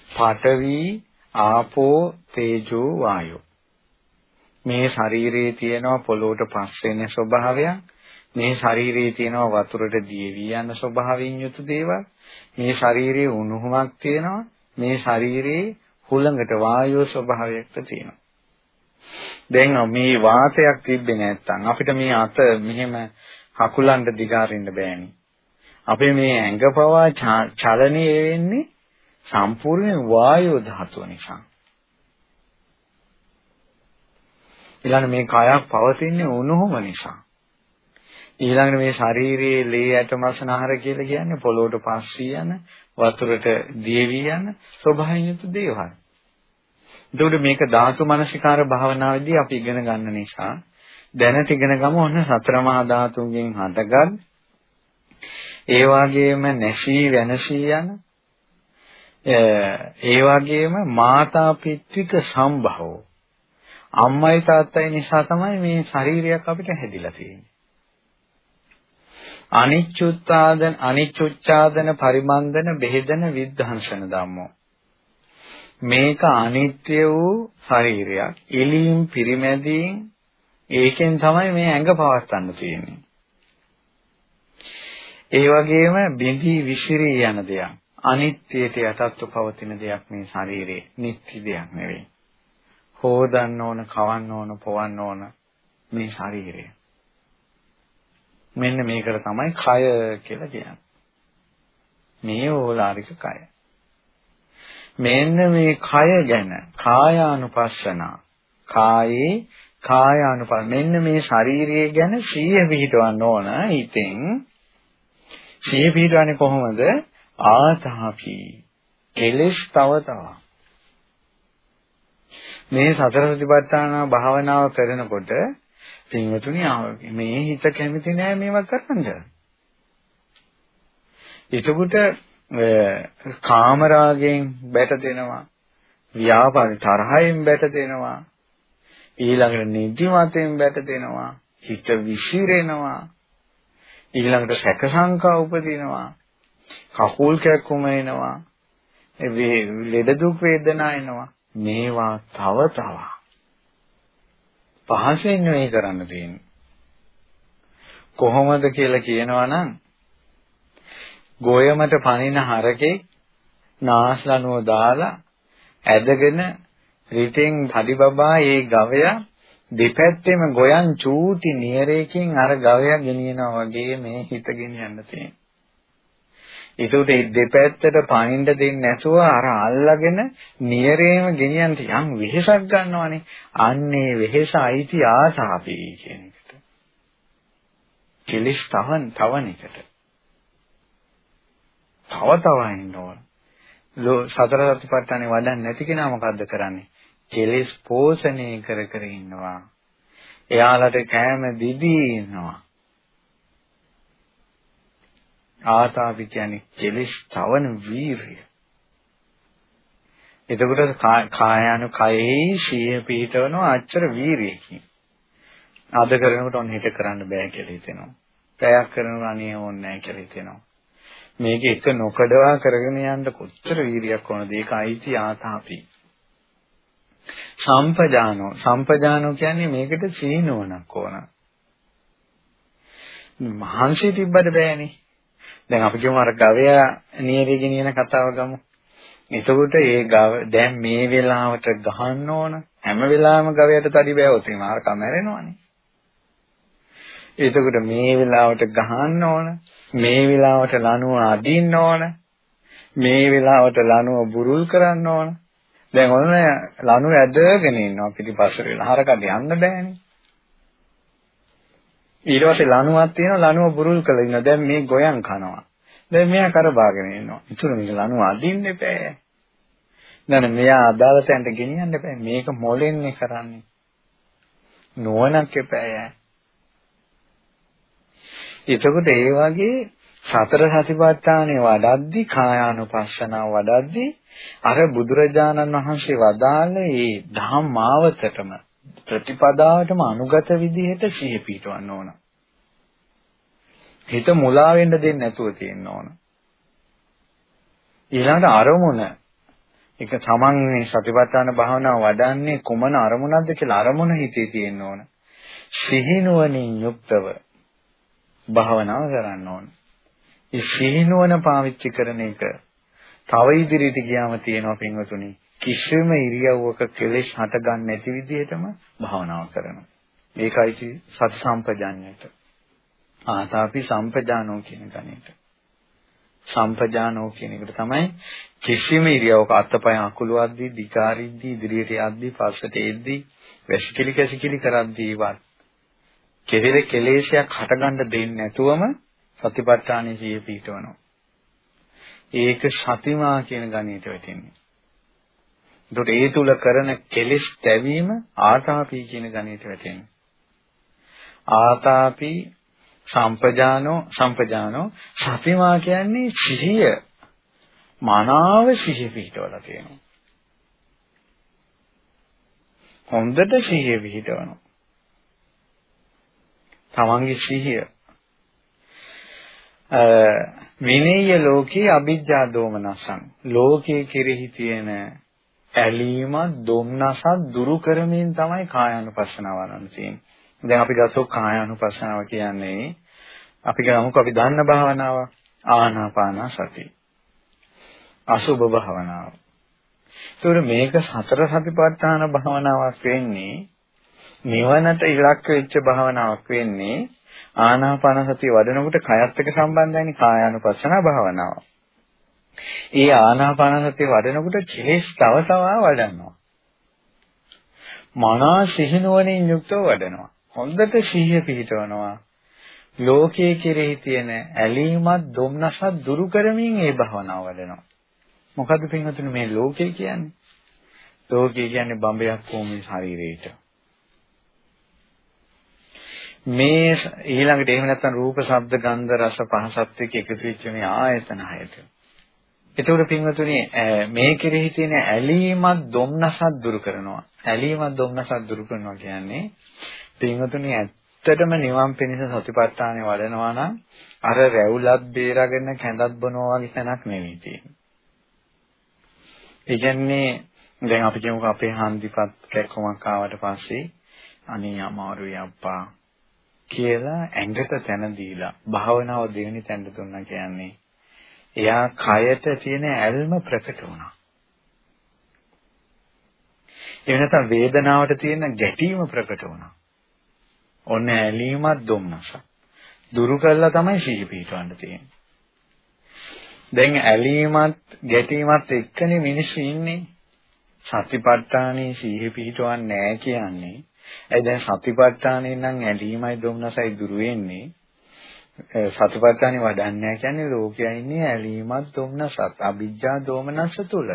පඨවි, ආපෝ, තේජෝ, වායෝ. මේ ශරීරයේ තියෙනවා පොළොවට පස් වෙන ස්වභාවයක්. මේ ශරීරයේ තියෙනවා වතුරට දියවි යන ස්වභාවයෙන් යුතු දේවල්. මේ ශරීරයේ උණුහුමක් තියෙනවා. මේ ශරීරයේ හුළඟට වායෝ ස්වභාවයක්ද තියෙනවා. දැන් මේ වාතයක් තිබ්බේ නැත්තම් අපිට මේ අත මෙහෙම කකුලන්ට දිගාරින්න බෑනේ. අපේ මේ ඇඟ පවා චලනය වෙන්නේ සම්පූර්ණ වායෝ ධාතුව නිසා. ඊළඟ මේ කයක් පවතින්නේ උණුහුම නිසා. ඊළඟට මේ ශාරීරියේ ලේ ඇටමසනහර කියලා කියන්නේ පොළොවට පස්සී යන වතුරට දියවි යන ස්වභාවයෙන් යුතු දේවල්. එතකොට මේක ධාතු මනසිකාර භාවනාවේදී අපි ඉගෙන ගන්න නිසා දැනට ඉගෙන ගමු ඔන්න සතර මහා ධාතුන්ගෙන් හටගත් ඒ වගේම නැසී වෙනසී යන ඒ වගේම මාතා පිත්‍වික සම්භව අම්මයි තාත්තයි නිසා තමයි මේ ශරීරයක් අපිට හැදිලා තියෙන්නේ. අනිච්චුත්පාදන අනිච්චුච්ඡාදන පරිමන්දන බෙහෙදන විද්ධාංශන ධම්මෝ. මේක අනිත්‍ය වූ ශරීරයක්. එලීම් පිරිමැදීම් ඒකෙන් තමයි මේ ඇඟ පවත්වන්න තියෙන්නේ. ඒ වගේම බිඳී විසිරී යන දෙයක්. අනිත්‍යයට යටත්ව පවතින දෙයක් මේ ශරීරේ නිත්‍ය දෙයක් නෙවෙයි. හොදන්න ඕන කවන්න ඕන පොවන්න ඕන මේ ශරීරය. මෙන්න මේකට තමයි කය කියලා කියන්නේ. මේ ඕලාරික කය. මෙන්න මේ කය ගැන කායානුපස්සන කායේ කායානුපස්ස මෙන්න මේ ශාරීරිය ගැන සිහිය පිහිටවන්න ඕන හිතෙන්. සිහිය පිහිටවන්නේ කොහොමද? ආතාපි කෙලස් තව තව මේ සතර සතිපට්ඨාන භාවනාව කරනකොට පින්වතුනි මේ හිත කැමති නෑ මේවා කරන්න. එතකොට කාමරාගෙන් බැට දෙනවා. ව්‍යාපාද තරහයෙන් බැට දෙනවා. ඊළඟට නිදිමතෙන් බැට දෙනවා. හිත විසිරෙනවා. ඊළඟට සැක සංකා උපදිනවා. කකුල් කැක්කුම එනවා. ලෙඩ දුක් වේදනා එනවා. මේවා තව තව පහසෙන් නෙවෙයි කරන්න තියෙන්නේ. කොහොමද කියලා කියනවා නම් ගෝයමට පනින හරකේ නාස්ලනුව දාලා ඇදගෙන රිටෙන් හදිබබා ඒ ගවයා දෙපැත්තෙම ගොයන් චූටි නියරේකින් අර ගවයා ගෙනියනවා වගේ මේ හිත ගෙනියන්න තියෙනවා. ඒකට මේ දෙපැත්තට පනින්න දෙන්නේ නැතුව අර අල්ලගෙන නියරේම ගෙනියන්න යම් වෙහෙසක් ගන්නවනේ. අන්නේ වෙහෙස අයිති ආසාපේ කියන එකට. කෙලිස් තවන් තවන් එකට. තව තව ඉන්න ඕන. සතර සතිපට්ඨානේ වඩන්නේ නැති කෙනා මොකද්ද කරන්නේ? කෙලිස් පෝෂණය කර කර ඉන්නවා. එයාලට කෑම දිදී ඉන්නවා. ආතාපි කියන්නේ කෙලිස් තවන වීරිය. එතකොට කායानु කයෙහි සිය පිහිටවනවා අච්චර වීරියකින්. අද කරනකොට ඔන්න හිත කරන්න බෑ කියලා හිතෙනවා. පැයක් කරනවා අනේ ඕනේ නැහැ කියලා හිතෙනවා. මේක එක නොකඩවා කරගෙන යන්න කොච්චර වීරියක් ඕනද? ඒක අයිති ආතාපි. සම්පජානෝ සම්පජානෝ කියන්නේ මේකට සීනුවණක් ඕන. මහන්සිය තිබ්බට බෑනේ. දැන් අපි කියමු අර ගවයා නියරේ ගෙනියන කතාව ගමු. එතකොට ඒ ගව දැන් මේ වෙලාවට ගහන්න ඕන හැම වෙලාවෙම ගවයට තඩි බෑවොත් එහෙනම් අර කමරෙනවනේ. එතකොට මේ වෙලාවට ගහන්න ඕන මේ වෙලාවට ලනුව අදින්න ඕන මේ වෙලාවට ලනුව බුරුල් කරන්න ඕන දැන් ඔන්න ලනුව ඇදගෙන ඉන්නවා පිටිපස්සට වෙලා හරකට යන්න බෑනේ ඊට පස්සේ ලණුවක් තියෙනවා ලණුව බුරුල් කරලා ඉන්නවා. දැන් මේ ගොයන් කනවා. දැන් මෙයා කරබාගෙන ඉන්නවා. ඉතුරු මේක ලණුව අදින්න එපෑ. නෑ මෙයා අදාළ තැනට ගෙනියන්න එපෑ. මේක මොලෙන්නේ කරන්නේ. නුවණක් එපෑ. එතකොට ඒ වගේ සතර සතිපට්ඨානේ වඩද්දි කායානුපස්සනාව වඩද්දි අර බුදුරජාණන් වහන්සේ වදාළ ඒ ධම්මාවතටම ප්‍රතිපදාවටම අනුගත විදිහට සිහි පිටවන්න ඕන. හිත මුලා වෙන්න දෙන්නේ නැතුව තියෙන්න ඕන. ඊළඟට අරමුණ එක තමන් මේ සතිපට්ඨාන භාවනාව වඩන්නේ කුමන අරමුණක්ද කියලා අරමුණ හිතේ තියෙන්න ඕන. සිහිනුවණින් යුක්තව භාවනාව කරන්න ඕන. මේ සිහිනුවණ පාවිච්චි කරන එක තව ඉදිරියට ගියාම තියෙනවා පින්වතුනි කිසිම ඉරියව්වක කෙලෙස් හටගන්නේ නැති විදිහටම භාවනාව කරනවා. ඒකයි සති සම්පජාඤ්ඤයට. ආතාපි සම්පජානෝ කියන ගණිත. සම්පජානෝ කියන එකට තමයි කිසිම ඉරියව්වක අත්පය අකුළු අද්දී, දිකාරිද්දී, ඉදිරියට යද්දී, පස්සට එද්දී, වැසිකිලි කැසිකිලි කරද්දීවත් කෙරෙල කෙලේශයක් හටගන්න දෙන්නේ නැතුවම සතිපට්ඨානෙ ජීව පීඨවනවා. ඒක සතිමා කියන ගණිතයට වැටෙන්නේ. එතකොට ඒ තුල කරන කෙලෙස් දැවීම ආතාපි කියන ගණයට වැටෙනවා. ආතාපි සම්පජානෝ සම්පජානෝ සතිමා කියන්නේ සිහිය මනාව සිහිය පිහිටවලා තියෙනවා. හොඳට සිහිය පිහිටවනවා. තමන්ගේ සිහිය විනේය ලෝකේ අවිජ්ජා දෝමනසං ලෝකයේ කෙරෙහි තියෙන ඇලීමත් දුම්නසත් දුරු කරමින් තමයි කායानुපස්සනාව වඩන්න තියෙන්නේ. දැන් අපි ගත්තොත් කායानुපස්සනාව කියන්නේ අපි ගමුකෝ අපි දන්න භාවනාව ආනාපාන සති. අසුභ භාවනාව. ඒතකොට මේක සතර සතිපට්ඨාන භාවනාවක් වෙන්නේ නිවනට ඉලක්ක වෙච්ච භාවනාවක් වෙන්නේ ආනාපාන සතිය වඩනකොට කයත් එක්ක සම්බන්ධයිනේ කායානුපස්සන භාවනාව. ඒ ආනාපාන සතිය වඩනකොට කෙලෙස් තව තව වඩනවා. මනා සිහිනුවණින් යුක්තව වඩනවා. හොඳට සිහිය පිහිටවනවා. ලෝකයේ කෙරෙහි තියෙන ඇලීමත් දුම්නසත් දුරු කරමින් ඒ භවනාව වඩනවා. මොකද්ද පින්වතුනි මේ ලෝකය කියන්නේ? ලෝකය කියන්නේ බඹයක් භූමි ශරීරයට. මේ ඊළඟට එහෙම නැත්නම් රූප, ශබ්ද, ගන්ධ, රස, පහසත් එක්ක එකතු වෙච්ච මේ ආයතන හයට. එතකොට පින්වතුනි මේ කෙරෙහි තියෙන ඇලීමත් දුම්නසත් දුරු කරනවා. ඇලීමත් දුම්නසත් දුරු කරනවා කියන්නේ පින්වතුනි ඇත්තටම නිවන් පිණිස සතිපට්ඨානෙ වඩනවා නම් අර රැවුලත් බේරගෙන කැඳත් බොනවා වගේ තැනක් නෙවෙයි තියෙන්නේ. ඒ කියන්නේ දැන් අපි කියමුකෝ අපේ හන්දිපත් කැක්කමක් ආවට පස්සේ අනේ අමාරුයි අප්පා කියලා ඇඟට තැන දීලා භාවනාව දෙවෙනි තැනට දුන්නා කියන්නේ එයා කයට තියෙන ඇල්ම ප්‍රකට වුණා. ඒ නැත්නම් වේදනාවට තියෙන ගැටීම ප්‍රකට වුණා. ඔන්න ඇලීමත් දුම්නස. දුරු කළා තමයි සිහි පිටවන්න තියෙන්නේ. දැන් ඇලීමත් ගැටීමත් එක්කනේ මිනිස්සු ඉන්නේ. සතිපට්ඨානේ සීහ පිහිටවන්නේ නැහැ කියන්නේ. ඒ දැන් සතිපට්ඨානේ නම් ඇලීමයි දුම්නසයි දුරු වෙන්නේ. සතිපට්ඨානේ වඩන්නේ නැහැ කියන්නේ ලෝකයා ඉන්නේ ඇලීමත් දුම්නසත් අවිජ්ජා දෝමනස තුල.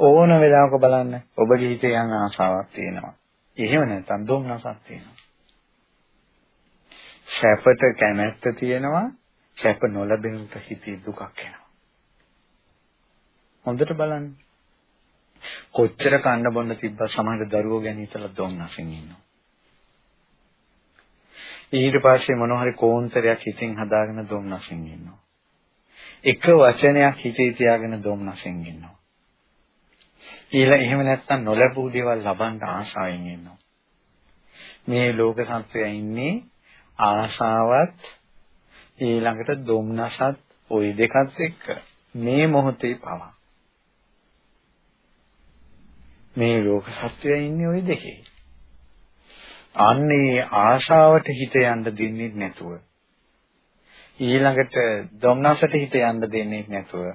ඕන වෙලාවක බලන්න ඔබගේ හිතේ යම් ආසාවක් තියෙනවා. එහෙම නැත්නම් දුම්නසක් තියෙනවා. සැපට කැමැත්ත තියෙනවා සැප නොලැබෙනට හිතේ දුකක් එනවා. හොඳට බලන්න. කොච්චර කන්න බොන්න තිබ්බා සමහර දරුවෝ ගැන හිතලා දුම්නසින් ඉන්නවා. ඊට පස්සේ මොන හරි කෝන්තරයක් හිතින් හදාගෙන දුම්නසින් ඉන්නවා. එක වචනයක් හිතේ තියාගෙන දුම්නසින් ඉන්නවා. ඊළ එහෙම නැත්තම් නොලැබූ දේවල් ලබන්න ආශාවෙන් ඉන්නවා. මේ ලෝක සත්‍යය ඉන්නේ ආශාවත් ඊළඟට දුම්නසත් ওই දෙකත් එක්ක මේ මොහොතේ පවා මේ ලෝක සත්‍යය ඉන්නේ ওই දෙකේ. අන්නේ ආශාවට හිත යන්න දෙන්නේ නැතුව ඊළඟට දුම්නසට හිත යන්න දෙන්නේ නැතුව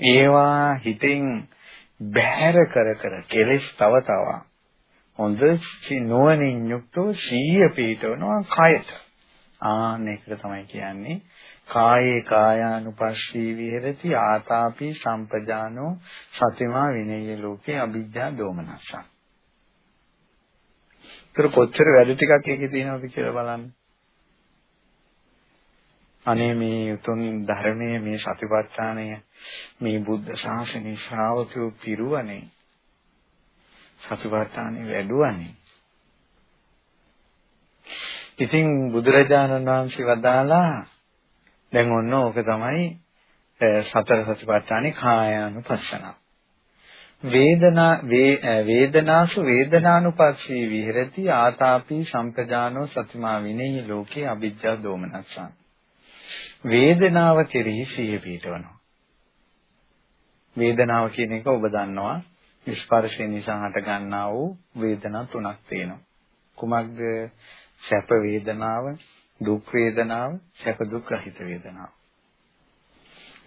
ඒවා හිතෙන් බැහැර කර කර කෙලෙස් තව තව හොඳ නුවණින් යුක්තව සීය පිටවනවා කයට. ආන්න ඒකට තමයි කියන්නේ කායේ කායානුපස්සී විහෙරති ආතාපි සම්පජානෝ සතිමා විනේය ලෝකේ අභිජ්ජා දෝමනසං. ඒතර කොච්චර වැඩ ටිකක් ඒකේ තියෙනවද කියලා බලන්න. අනේ මේ උතුම් ධර්මයේ මේ සතිපට්ඨානය මේ බුද්ධ ශාසනයේ ශ්‍රාවකයෝ පිරුවනේ. සතිපට්ඨානෙ වැඩුවනේ. ඉතින් බුදුරජාණන් වහන්සේ වදාලා දැන් ඔන්න ඕක තමයි සතර සතිපට්ඨානේ කායානුපස්සන වේදනා වේදනාසු වේදනානුපස්සී විහෙරති ආතාපි සම්පජානෝ සතිමා විනේහි ලෝකේ අවිජ්ජා දෝමනස්සං වේදනාව කෙරෙහි සිහිය පිටවනවා. වේදනාව කියන එක ඔබ දන්නවා ස්පර්ශය නිසා හට ගන්නා වූ වේදනා තුනක් තියෙනවා. කුමක්ද සැප වේදනාව, දුක් වේදනාව, සැප දුක් රහිත වේදනාව.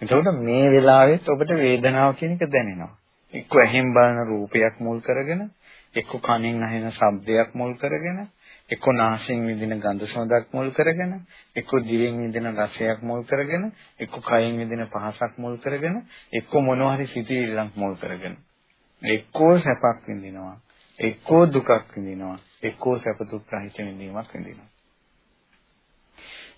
එතකොට මේ වෙලාවෙත් ඔබට වේදනාව කියන එක දැනෙනවා. එක්ක ඇහෙන් බලන රූපයක් මුල් කරගෙන, එක්ක කනින් අහෙන ශබ්දයක් මුල් කරගෙන, එක්ක නාසයෙන් විඳින ගඳ සුවඳක් මුල් කරගෙන, එක්ක දිවෙන් විඳින රසයක් මුල් කරගෙන, එක්ක කයෙන් විඳින පහසක් මුල් කරගෙන, එක්ක මොනවා හරි සිතිවිල්ලක් මුල් කරගෙන. එක්කෝ සැපක් විඳිනවා, එක්කෝ දුකක් විඳිනවා, එක්කෝ සැප දුක් රහිත විඳීමක් විඳිනවා.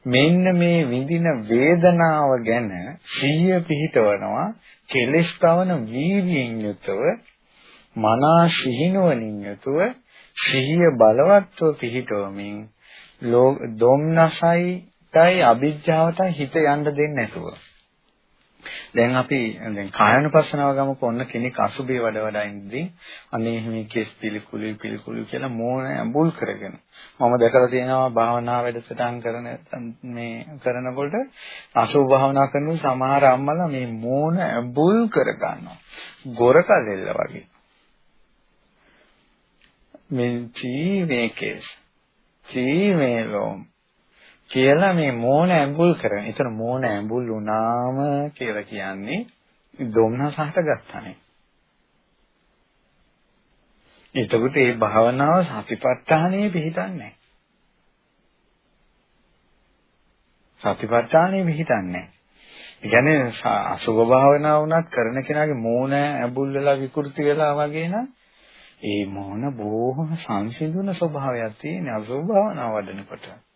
මෙන්න මේ විඳින වේදනාව ගැන සිහිය පිහිටවනවා කෙලෙස් තවන වීර්යයෙන් යුතුව මනා සිහිනුවණින් යුතුව සිහිය බලවත්ව පිහිටවමින් දොම්නසයිටයි අභිජ්ජාවටයි හිත යන්න දෙන්නේ නැතුව. දැන් අපි දැන් කායනුපස්සනාව ගමුකෝ ඔන්න කෙනෙක් අසුබේ වඩ වඩා ඉඳින් අනේ මේ කෙස් පිළිකුලි පිළිකුලි කියලා මෝන ඇඹුල් කරගෙන. මම දැකලා තියෙනවා භාවනා වැඩසටහන් කරන මේ කරනකොට අසුබ භාවනා කරන සමහර අම්මලා මේ මෝන ඇඹුල් කර ගන්නවා ගොරකලෙල්ල වගේ. මේ චී මේ කේස් චී මේ ලෝම් කියලා මේ මෝන ඇඹුල් කරන. ඒතර මෝන ඇඹුල් වුණාම කියලා කියන්නේ දුම්නසහට ගන්නනේ. එතකොට මේ භාවනාව සතිපට්ඨානෙ පිහිටන්නේ සතිපට්ඨානෙ පිහිටන්නේ ඒ කියන්නේ අසුභ භාවනාව උනත් කරන කෙනාගේ මෝන ඇඹුල් වෙලා විකෘති වෙලා වගේ නම් ඒ මොන බොහොම සංසිඳුන ස්වභාවයක් තියෙන අසුභ භාවනාව වඩනකොට.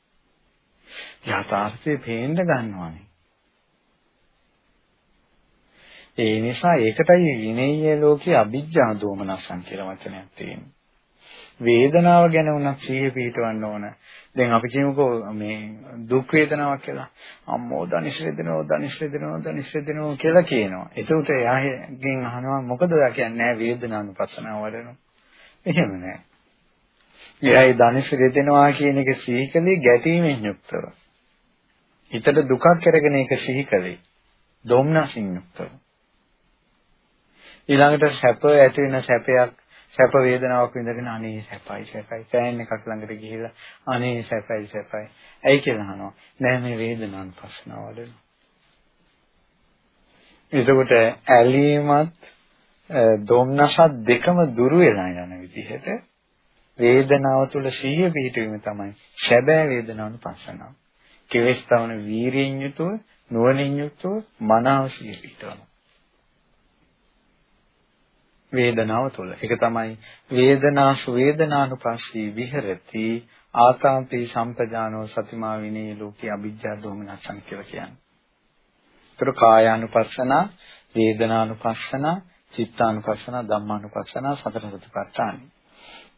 යථාර්ථයේ පේන්න ගන්නවානේ. ඒ නිසා ඒකටයි විනේය ලෝකයේ අභිජ්ජා දෝමනස්සන් කියලා වචනයක් තියෙන්නේ. වේදනාව ගැන උනත් සිහිය පිටවන්න ඕන. දැන් අපි කියමුකෝ මේ දුක් වේදනාවක් කියලා. අම්මෝ දනිස් වේදනාව, දනිස් වේදනාව, දනිස් වේදනාව කියලා කියනවා. එතකොට එයාගෙන් අහනවා මොකද ඔයා කියන්නේ වේදනානුපස්සනාව වඩනවා. එහෙම නෑ. එයයි ධනිස දෙදෙනවා කියන එක සිහිකලේ ගැටීමෙන් යුක්තව. හිතට දුකක් කරගෙන ඒක සිහිකලේ. දොම්නසින් යුක්තව. ඊළඟට සැප ඇති වෙන සැපයක් සැප වේදනාවක් විඳගෙන අනේ සැපයි සැපයි ෆෑන් එකක් ළඟට ගිහිල්ලා අනේ සැපයි සැපයි ඇයි කියලා අහනවා නෑ මේ වේදනාවන් පස්සනවලු එතකොට ඇලීමත් දොම්නසත් දෙකම දුරු වෙලා යන විදිහට වේදනාව තුළ සිහිය පිහිටවීම තමයි සැබෑ වේදනානුපස්සනාව. කෙලෙස් තවන වීරියෙන් යුතුව නුවණින් යුතුව මනාව සිහිය පිහිටවනවා. වේදනාව තුළ. ඒක තමයි වේදනාසු වේදනානුපස්සී විහෙරති ආතාපි සම්පජානෝ සතිමා විනේ ලෝකේ අවිජ්ජා දෝමනසං කියලා කියන්නේ. ඒතර කායානුපස්සන, වේදනානුපස්සන, චිත්තානුපස්සන, ධම්මානුපස්සන සතර සතිපට්ඨාන.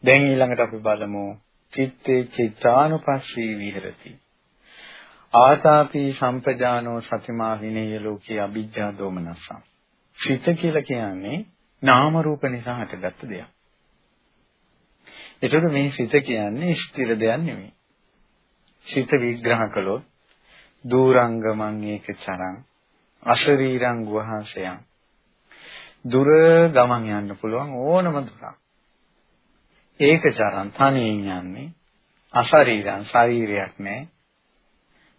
දැන් ඊළඟට අපි බලමු චිත්තේ චිත්තානුපස්සී විහෙරති. ආතාපි සම්පජානෝ සතිමා විනේ ලෝකේ අවිජ්ජා දෝමනසං. චිත්ත කියලා කියන්නේ නාම රූප නිසා හටගත්ත දෙයක්. ඒතකොට මේ සිත කියන්නේ ස්ථිර දෙයක් නෙමෙයි. සිත විග්‍රහ කළොත් දූරංගමං ඒක චරං අශරීරං ගුහාසයන් දුර ගමන් යන්න පුළුවන් ඕනම දුරක්. ඒක චරං තනියෙන් යන්නේ අශරීරං ශරීරයක් නෑ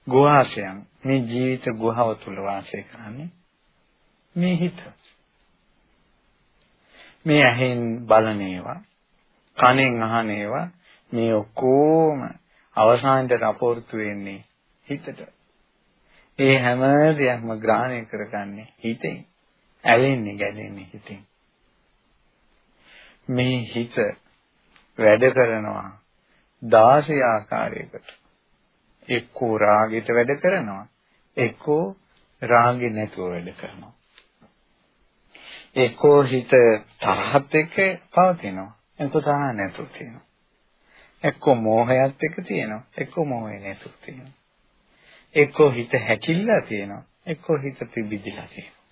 ගුහාසයන් මේ ජීවිත ගුහාව තුල වාසය කරන්නේ මේ හිත. මේ ඇහෙන් බලන ඒවා කනෙන් අහන ඒවා මේ ඔක්කොම අවසානට රපෝර්තු වෙන්නේ හිතට. ඒ හැම දෙයක්ම ග්‍රහණය කරගන්නේ හිතෙන්. ඇලෙන්නේ ගැලෙන්නේ හිතෙන්. මේ හිත වැඩ කරනවා 16 ආකාරයකට. එක්කෝ රාගෙට වැඩ කරනවා. එක්කෝ රාගෙ නැතුව වැඩ කරනවා. එක්කෝ හිත තරහත් එක්ක පවතිනවා. එක්කෝ තරහ නැතුව තියෙනවා. එක්කෝ මෝහයත් එක්ක තියෙනවා. එක්කෝ මෝහය නැතුව තියෙනවා. එක්කෝ හිත හැකිලිලා තියෙනවා. එක්කෝ හිත පිබිදිලා තියෙනවා.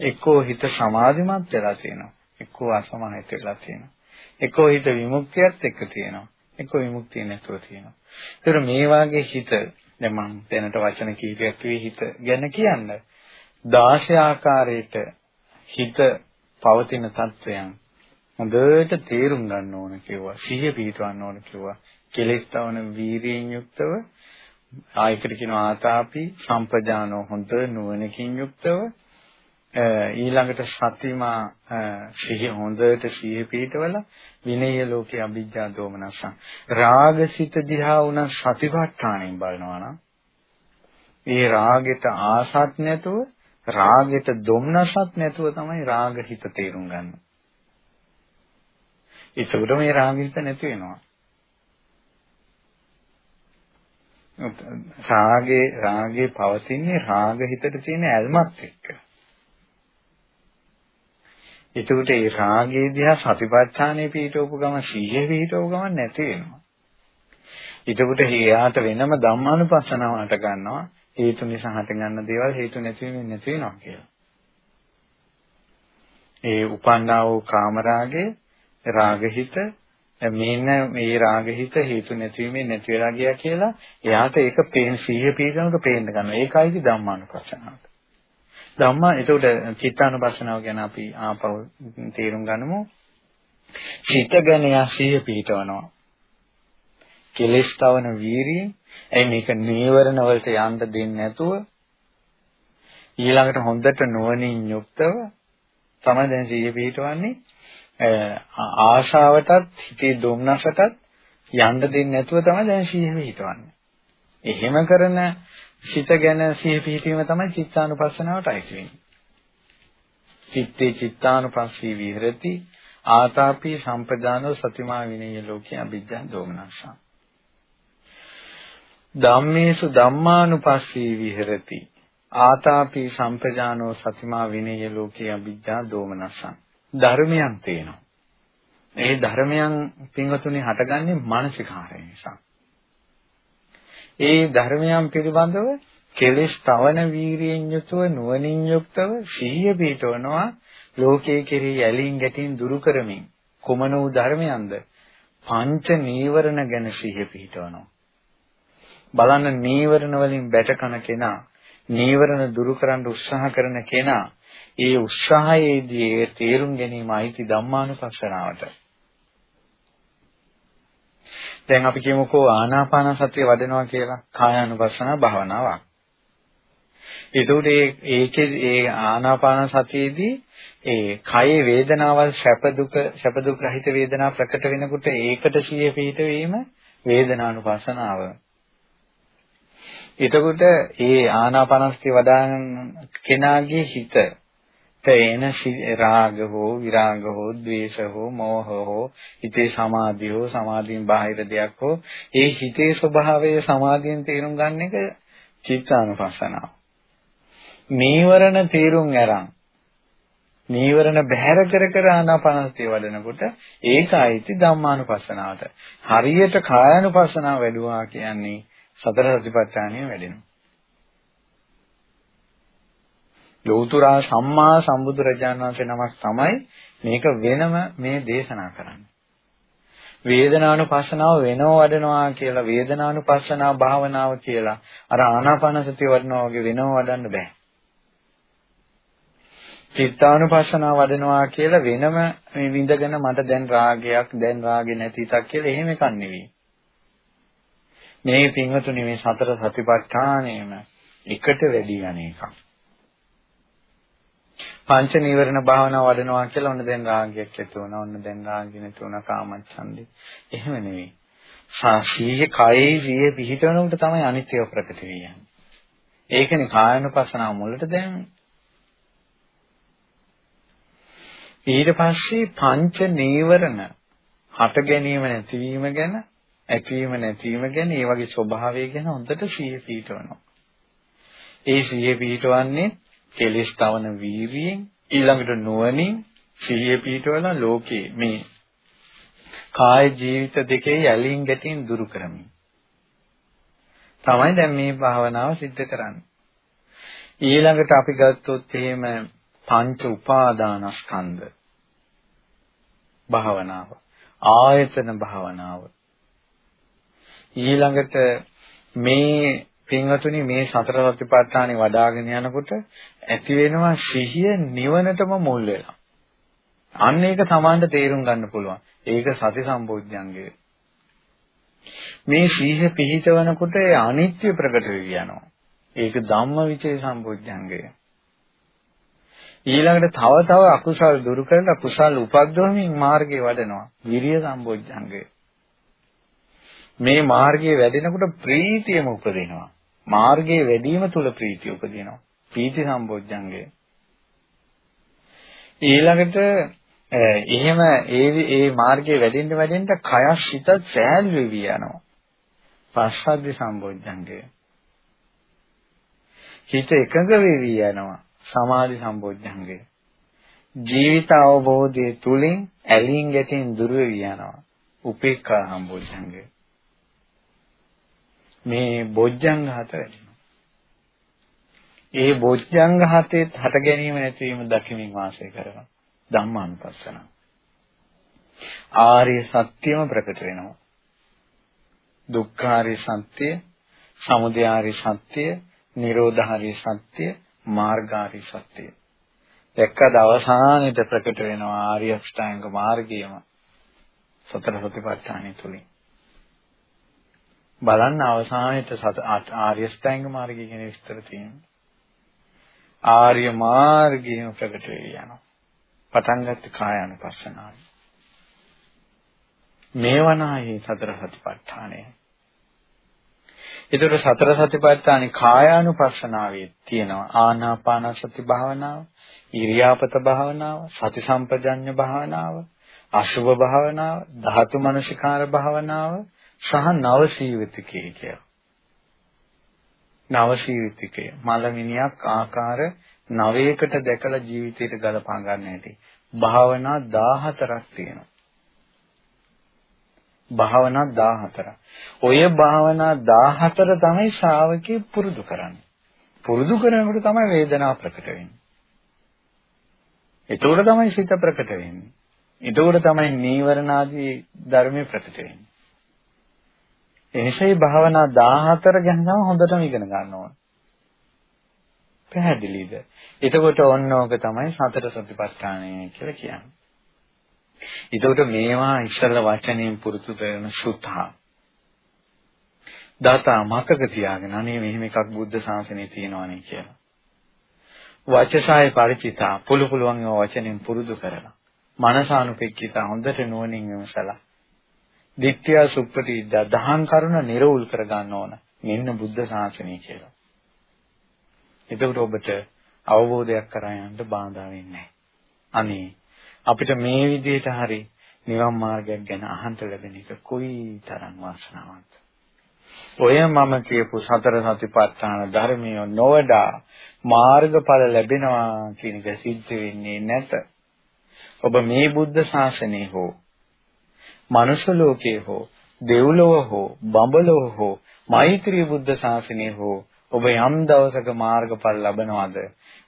එක්කෝ හිත සමාධිමත් වෙලා තියෙනවා. එක්කෝ අසමාහිත වෙලා තියෙනවා. එක්කෝ හිත විමුක්තියත් එක්ක තියෙනවා. එක්කෝ විමුක්තිය නැතුව තියෙනවා. ඒතර මේ වාගේ හිත දැන් මම දැනට වචන කීපයක් කිව්වේ හිත ගැන කියන්න. 16 ආකාරයට හිත පවතින තත්වයන් හොඳට තේරුම් ගන්න ඕන කිව්වා. සිහිය පිහිටවන්න ඕන කිව්වා. කෙලෙස් තවන වීරියෙන් යුක්තව ආයකට කියනවා ආතාපි සම්පජානෝ හොඳ නුවණකින් යුක්තව ඊළඟට සතිමා සිහිය හොඳට සිහිය පිහිටවල විනය ලෝකේ අභිජ්ජා දෝමනසං රාගසිත දිහා උන සතිපට්ඨාණයෙන් බලනවා නම් ඒ රාගෙට ආසත් නැතුව රාගෙට දුම්නසත් නැතුව තමයි රාග හිත තේරුම් ගන්න. ඒකට මේ රාග හිත නැති වෙනවා. රාගේ රාගේ පවතින්නේ රාග හිතට තියෙන ඇල්මත් එක්ක. ඒකට ඒ රාගේ දිහා සතිපට්ඨානෙ පිටවපු ගම සීයේ පිටවපු ගම නැති වෙනවා. ඒකට හේයාට වෙනම ධම්මානුපස්සනාවට ගන්නවා. හේතු නිසා හටගන්න දේවල් හේතු නැති වෙන්නේ නැති වෙනවා කියලා. ඒ උපන්නා වූ කාමරාගේ රාගහිත මෙන්න මේ රාගහිත හේතු නැතිවීමෙන් නැති වෙලා ගියා කියලා එයාට ඒක පේන සිහිය පීඩනකට පේන්න ගන්නවා. ඒකයිදි ධම්මානුපස්සනාව. ධම්මා එතකොට චිත්තානුපස්සනාව ගැන අපි ආපහු තේරුම් ගනිමු. චිත්ත ගැන යා සිහිය පීඩවනවා. කෙලෙස් තවන වීරියෙන් එයි මේක නීවරණ වලට යන්න දෙන්නේ නැතුව ඊළඟට හොඳට නුවණින් යුක්තව තමයි දැන් සිහිය පිටවන්නේ ආශාවටත් හිතේ දුම්නසටත් යන්න දෙන්නේ නැතුව තමයි දැන් සිහිය පිටවන්නේ. එහෙම කරන සිත ගැන සිහිය පිටවීම තමයි චිත්තානුපස්සනාවට අයිති වෙන්නේ. චිත්තේ චිත්තානුපස්සී විහෙරති ආතාපි සම්පදානෝ සතිමා විනය ලෝකේ අභිජ්ජා දෝමනසං ධම්මේසු ධම්මානුපස්සී විහෙරති ආතාපි සම්පජානෝ සතිමා විනේය ලෝකේ අවිජ්ජා දෝමනසං ධර්මයන් තේනවා. ඒ ධර්මයන් පින්වතුනි හටගන්නේ මානසිකාරය නිසා. ඒ ධර්මයන් පිළිබඳව කෙලෙස් තවන වීරියෙන් යුතුව නුවණින් යුක්තව සිහිය පිටවනවා ලෝකයේ කෙරෙහි ඇලින් ගැටින් දුරු කරමින්. කුමන වූ ධර්මයන්ද? පංච නීවරණ ගැන සිහිය පිටවනවා. බලන්න නීවරණ වලින් බැටකන කෙනා නීවරණ දුරු කරන්න උත්සාහ කරන කෙනා ඒ උත්සාහයේදී ඒ තේරුම් ගැනීම අයිති ධම්මානුපස්සනාවට දැන් අපි කියමුකෝ ආනාපාන සතිය වඩනවා කියලා කායානුපස්සනා භාවනාවක් ඒතකොට ඒ ඒකේ ඒ ආනාපාන සතියේදී ඒ කයේ වේදනාවල් සැප දුක සැප දුක් රහිත වේදනා ප්‍රකට වෙනකොට ඒකට සිය පිහිට වීම වේදනානුපසනාව. එතකොට ඒ ආනාපානස්ති වඩාන කෙනාගේ හිත තේන රාග හෝ විරාග හෝ ද්වේෂ හෝ මෝහ හෝ හිතේ සමාධිය හෝ සමාධියෙන් බාහිර දෙයක් හෝ ඒ හිතේ ස්වභාවය සමාධියෙන් තේරුම් ගන්න එක චිත්තානුපස්සනාව. නීවරණ තේරුම් අරන් නීවරණ බැහැර කර කර ආනාපානසතිය වඩනකොට ඒකයිති ධම්මානුපස්සනාවට. හරියට කායानुපස්සනාව වැඩුවා කියන්නේ සතර සතිපට්ඨානිය වැඩෙනවා. ලෞතුරා සම්මා සම්බුදුරජාණන් වහන්සේ නමක් තමයි මේක වෙනම මේ දේශනා කරන්නේ. වේදනානුපස්සනාව වෙනව වඩනවා කියලා වේදනානුපස්සනා භාවනාව කියලා අර ආනාපානසතිය වඩනවා වගේ වෙනව වඩන්න බෑ. චිත්තානුපස්සනාව වඩනවා කියලා වෙනම මේ විඳගෙන මට දැන් රාගයක් දැන් රාගෙ නැති එකක් කියලා එහෙම එකක් නෙවෙයි. මේ පින්වතුනි මේ සතර සතිපට්ඨානෙම එකට වැඩි යන එකක්. පංච නීවරණ භාවනාව වඩනවා කියලා ඔන්න දැන් රාගයක් ඇති වුණා. ඔන්න දැන් රාගය නැති වුණා කාමච්ඡන්දේ. එහෙම නෙවෙයි. සීයේ කයේ සීයේ පිහිටවනකොට තමයි අනිත්‍යව ප්‍රකට වෙන්නේ. ඒකනේ කායනුපස්සනාව මුලට දැන් ඊට පස්සේ පංච නීවරණ හට ගැනීම නැතිවීම ගැන ඇතිවීම නැතිවීම ගැන ඒ වගේ ස්වභාවය ගැන හොඳට සිහිය පිහිටවනවා. ඒ සිහිය පිහිටවන්නේ කෙලෙස් තවන වීර්යයෙන් ඊළඟට නුවණින් සිහිය පිහිටවලා ලෝකේ මේ කාය ජීවිත දෙකේ යලින් ගැටින් දුරු කරමින් තමයි දැන් මේ භාවනාව සිද්ධ කරන්නේ. ඊළඟට අපි ගත්තොත් එහෙම පංච උපාදානස්කන්ධ භාවනාව ආයතන භාවනාව ඊළඟට මේ පින්වතුනි මේ සතර සතිපට්ඨානෙ වඩ아가ගෙන යනකොට ඇති වෙනවා සිහිය නිවනටම මුල් වෙලා. අන්න ඒක Tamanට තේරුම් ගන්න පුළුවන්. ඒක සති සම්බෝධ්‍යංගය. මේ සිහිය පිහිටවනකොට අනිත්‍ය ප්‍රකට වෙවි යනවා. ඒක ධම්මවිචේ සම්බෝධ්‍යංගය. ඊළඟට තව තව අකුසල් දුරු කරලා කුසල් උපද්දවමින් මාර්ගයේ වඩනවා. විරිය සම්බොජ්ජංගය. මේ මාර්ගයේ වැඩෙනකොට ප්‍රීතියම උපදිනවා. මාර්ගයේ වැඩිම තුල ප්‍රීතිය උපදිනවා. ප්‍රීති සම්බොජ්ජංගය. ඊළඟට එහෙම ඒ ඒ මාර්ගයේ වැඩෙන්න වැඩෙන්න කයස් හිත සෑහළු වෙවි යනවා. පස්සද්ධි සම්බොජ්ජංගය. හිත එකඟ වෙවි යනවා. සමාධි සම්බොජ්ජංගය. ජීවිත අවබෝධයේ තුලින් ඇලින් ගැටින් දුර වෙවි යනවා. උපේක්ඛා සම්බොජ්ජංගය. මේ බොජ්ජංග හත වැඩිනවා. ඒ බොජ්ජංග හතේ හට ගැනීම නැතිවීම දකිමින් වාසය කරනවා. ධම්මානුපස්සන. ආර්ය සත්‍යම ප්‍රකට වෙනවා. දුක්ඛාරය සත්‍ය, සමුදයාරය සත්‍ය, නිරෝධාරය සත්‍ය, මාර්ගාරි සත්‍යය. දැක්කද අවසානයේට ප්‍රකට වෙනවා ආර්ය අෂ්ටාංග මාර්ගයම සතර සතිපට්ඨානෙ තුලින්. බලන්න අවසානයේට ආර්ය අෂ්ටාංග මාර්ගය කියන විස්තර තියෙනවා. ආර්ය මාර්ගයම ප්‍රකට වෙයි යනවා. පටන් ගත්ත කායानुපස්සනාවයි. මේවනාහි සතර සතිපට්ඨානය. ඒතර සතර සතිපට්ඨානේ කායානුපස්සනාවේ තියෙනවා ආනාපාන සති භාවනාව, ඉරියාපත භාවනාව, සති සම්පජඤ්ඤ භාවනාව, අසුභ භාවනාව, ධාතු මනසිකාර භාවනාව සහ නවසීවිතිකය කියලා. නවසීවිතිකය මලමිනියක් ආකාර නවයකට දැකලා ජීවිතයට ගලපා ගන්න හැටි. භාවනා 14ක් තියෙනවා. භාවනා 14. ඔය භාවනා 14 තමයි ශ්‍රාවකේ පුරුදු කරන්නේ. පුරුදු කරනකොට තමයි වේදනාව ප්‍රකට වෙන්නේ. එතකොට තමයි සිත ප්‍රකට වෙන්නේ. එතකොට තමයි නීවරණ ආදී ධර්මයේ ප්‍රකට වෙන්නේ. එනිසා භාවනා 14 ගැන තමයි හොඳටම ඉගෙන ගන්න ඕන. පැහැදිලිද? එතකොට ඔන්න ඕක තමයි සතර සතිපට්ඨානය කියලා කියන්නේ. එතකොට මේවා ඉස්සල වචනයෙන් පුරුදු කරන සුතා. දාතා මතක තියාගෙන අනේ මෙහෙම එකක් බුද්ධ ශාසනයේ තියෙනවානේ කියලා. වචසාය ಪರಿචිතා පුළු පුළුවන් ඒවා වචනෙන් පුරුදු කරලා. මනසානුපෙක්කිතා හොඳට නුවණින් විමසලා. දිට්ඨිය සුප්පටිද්ද දහං කරුණ නිර්වුල් කර ගන්න ඕන. මෙන්න බුද්ධ ශාසනය කියලා. එතකොට ඔබට අවබෝධයක් කරා යන්න බාධා වෙන්නේ අනේ අපිට මේ විදිහට හරි නිවන් මාර්ගයක් ගැන අහන්න ලැබෙන එක කොයි තරම් වාසනාවන්ත. ඔය මම කියපු සතර සතිපට්ඨාන ධර්මිය නොවඩා මාර්ගඵල ලැබෙනවා කියන එක සිද්ධ වෙන්නේ නැත. ඔබ මේ බුද්ධ ශාසනය හෝ මනුෂ්‍ය ලෝකයේ හෝ දෙව්ලොව හෝ බඹලොව හෝ මෛත්‍රී බුද්ධ ශාසනය හෝ ඔබ යම් දවසක මාර්ගඵල ලබනවාද?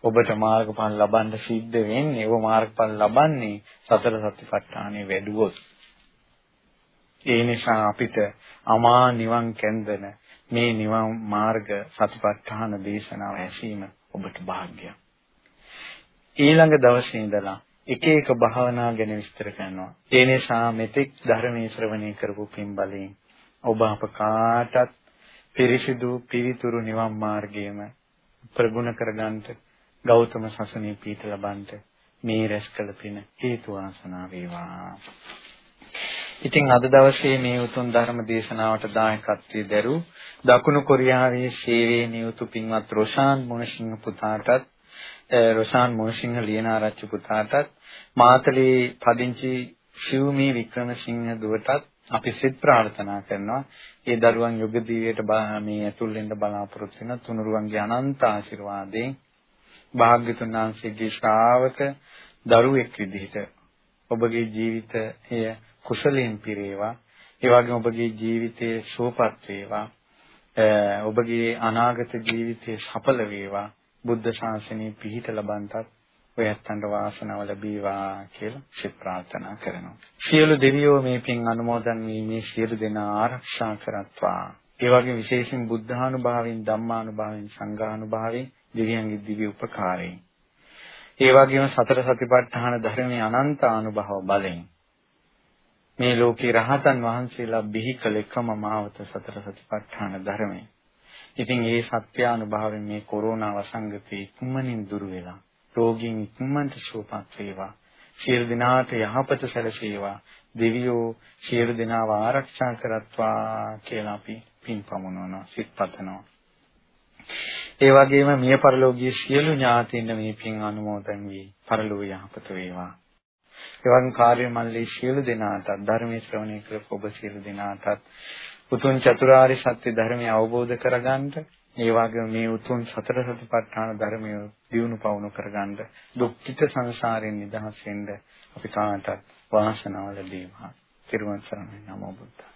ඔබට මාර්ගඵල ලබන්න සිද්ධ වෙන්නේ ඔබ මාර්ගඵල ලබන්නේ සතර සතිපට්ඨානෙ වැඩුවොත්. ඒ නිසා අපිට අමා නිවන් කැඳන මේ නිවන් මාර්ග සතිපට්ඨාන දේශනාව ඇසීම ඔබට වාග්යයක් ඊළඟ දවසේ ඉඳලා එක එක භාවනා ගැන විස්තර කරනවා ඒ නිසා මෙතෙක් ධර්මයේ ශ්‍රවණය කරපු පින් බලයෙන් ඔබ අප කාටත් පිරිසිදු පිවිතුරු නිවන් මාර්ගයේම ප්‍රගුණ කරගන්නට ගෞතම සසුනේ පීඨ ලබන්නට මේ රැස් කළ පින හේතු වාසනා වේවා. ඉතින් අද දවසේ මේ උතුම් ධර්ම දේශනාවට දායකත්වයේ දරු දකුණු කොරියාවේ සේවයේ නියුතු පින්වත් රොෂාන් මොනසිංහ පුතාටත් රොෂාන් මොනසිංහ ලියනාරච්චි පුතාටත් මාතලේ පදිංචි ශිව්මී වික්‍රමසිංහ දුවටත් අපි සිත ප්‍රාර්ථනා කරනවා. ඒ දරුවන් යුග දීවියට මේ ඇතුල් වෙන්න බලාපොරොත්තු වෙන තුනුරුවන්ගේ අනන්ත ආශිර්වාදයෙන් භාග්‍යතුන් වහන්සේගේ ශ්‍රාවක දරුවෙක් විදිහට ඔබගේ ජීවිතය කුසලයෙන් පිරේවා. ඒ වගේම ඔබගේ ජීවිතයේ සුවපත් වේවා. ඔබගේ අනාගත ජීවිතයේ සඵල වේවා. බුද්ධ ශාසනයේ පිහිට ලබන්ටත් ඔයත්තන්ට වාසනාව ලැබේවා කියලා සිත ප්‍රාර්ථනා කරනවා. සියලු දෙවියෝ මේ පින් අනුමෝදන් වීමේ සියලු දෙනා ආරක්ෂා කරත්වා. ඒ වගේ විශේෂයෙන් බුද්ධානුභාවයෙන් ධම්මානුභාවයෙන් සංඝානුභාවයෙන් දෙවියන්ගේ දිව්‍ය උපකාරයෙන්. ඒ වගේම සතර සතිපට්ඨාන ධර්මයේ අනන්ත අනුභව බලයෙන් මේ ලෝකේ රහතන් වහන්සේලා බිහි කළ එකම මාවත සතර සතිපට්ඨාන ධර්මය. ඉතින් ඒ සත්‍යානුභවයෙන් මේ කොරෝනා වසංගතේ ඉක්මනින් දුර වෙලා රෝගීන් ඉක්මනට සුවපත් වේවා. සියලු දෙනාට යහපත සැලසේවා. දෙවියෝ සියලු දෙනාව ආරක්ෂා කරත්වා කියලා අපි පින් පමුණවනවා, සිත් පතනවා. ඒ වගේම මිය පරලෝකීය සියලු ඥාතීන් මේ පින් අනුමෝදන් වී පරලෝක යහපත වේවා. එවන් කාර්ය මල්ලී සියලු දෙනාට ධර්මයේ ශ්‍රවණය කරපු ඔබ සියලු දෙනාටත් උතුම් චතුරාර්ය සත්‍ය ධර්මය අවබෝධ කරගන්නට ඒ වගේම මේ උතුම් සතර සතිපට්ඨාන ධර්මය දියුණු පවුණු කරගන්න දුක්ඛිත සංසාරයෙන් නිදහස් වෙන්න අපි කාටත් වාසනාව ලැබේවා. ත්‍රිවංශ සරණයි නමෝ බුද්ධ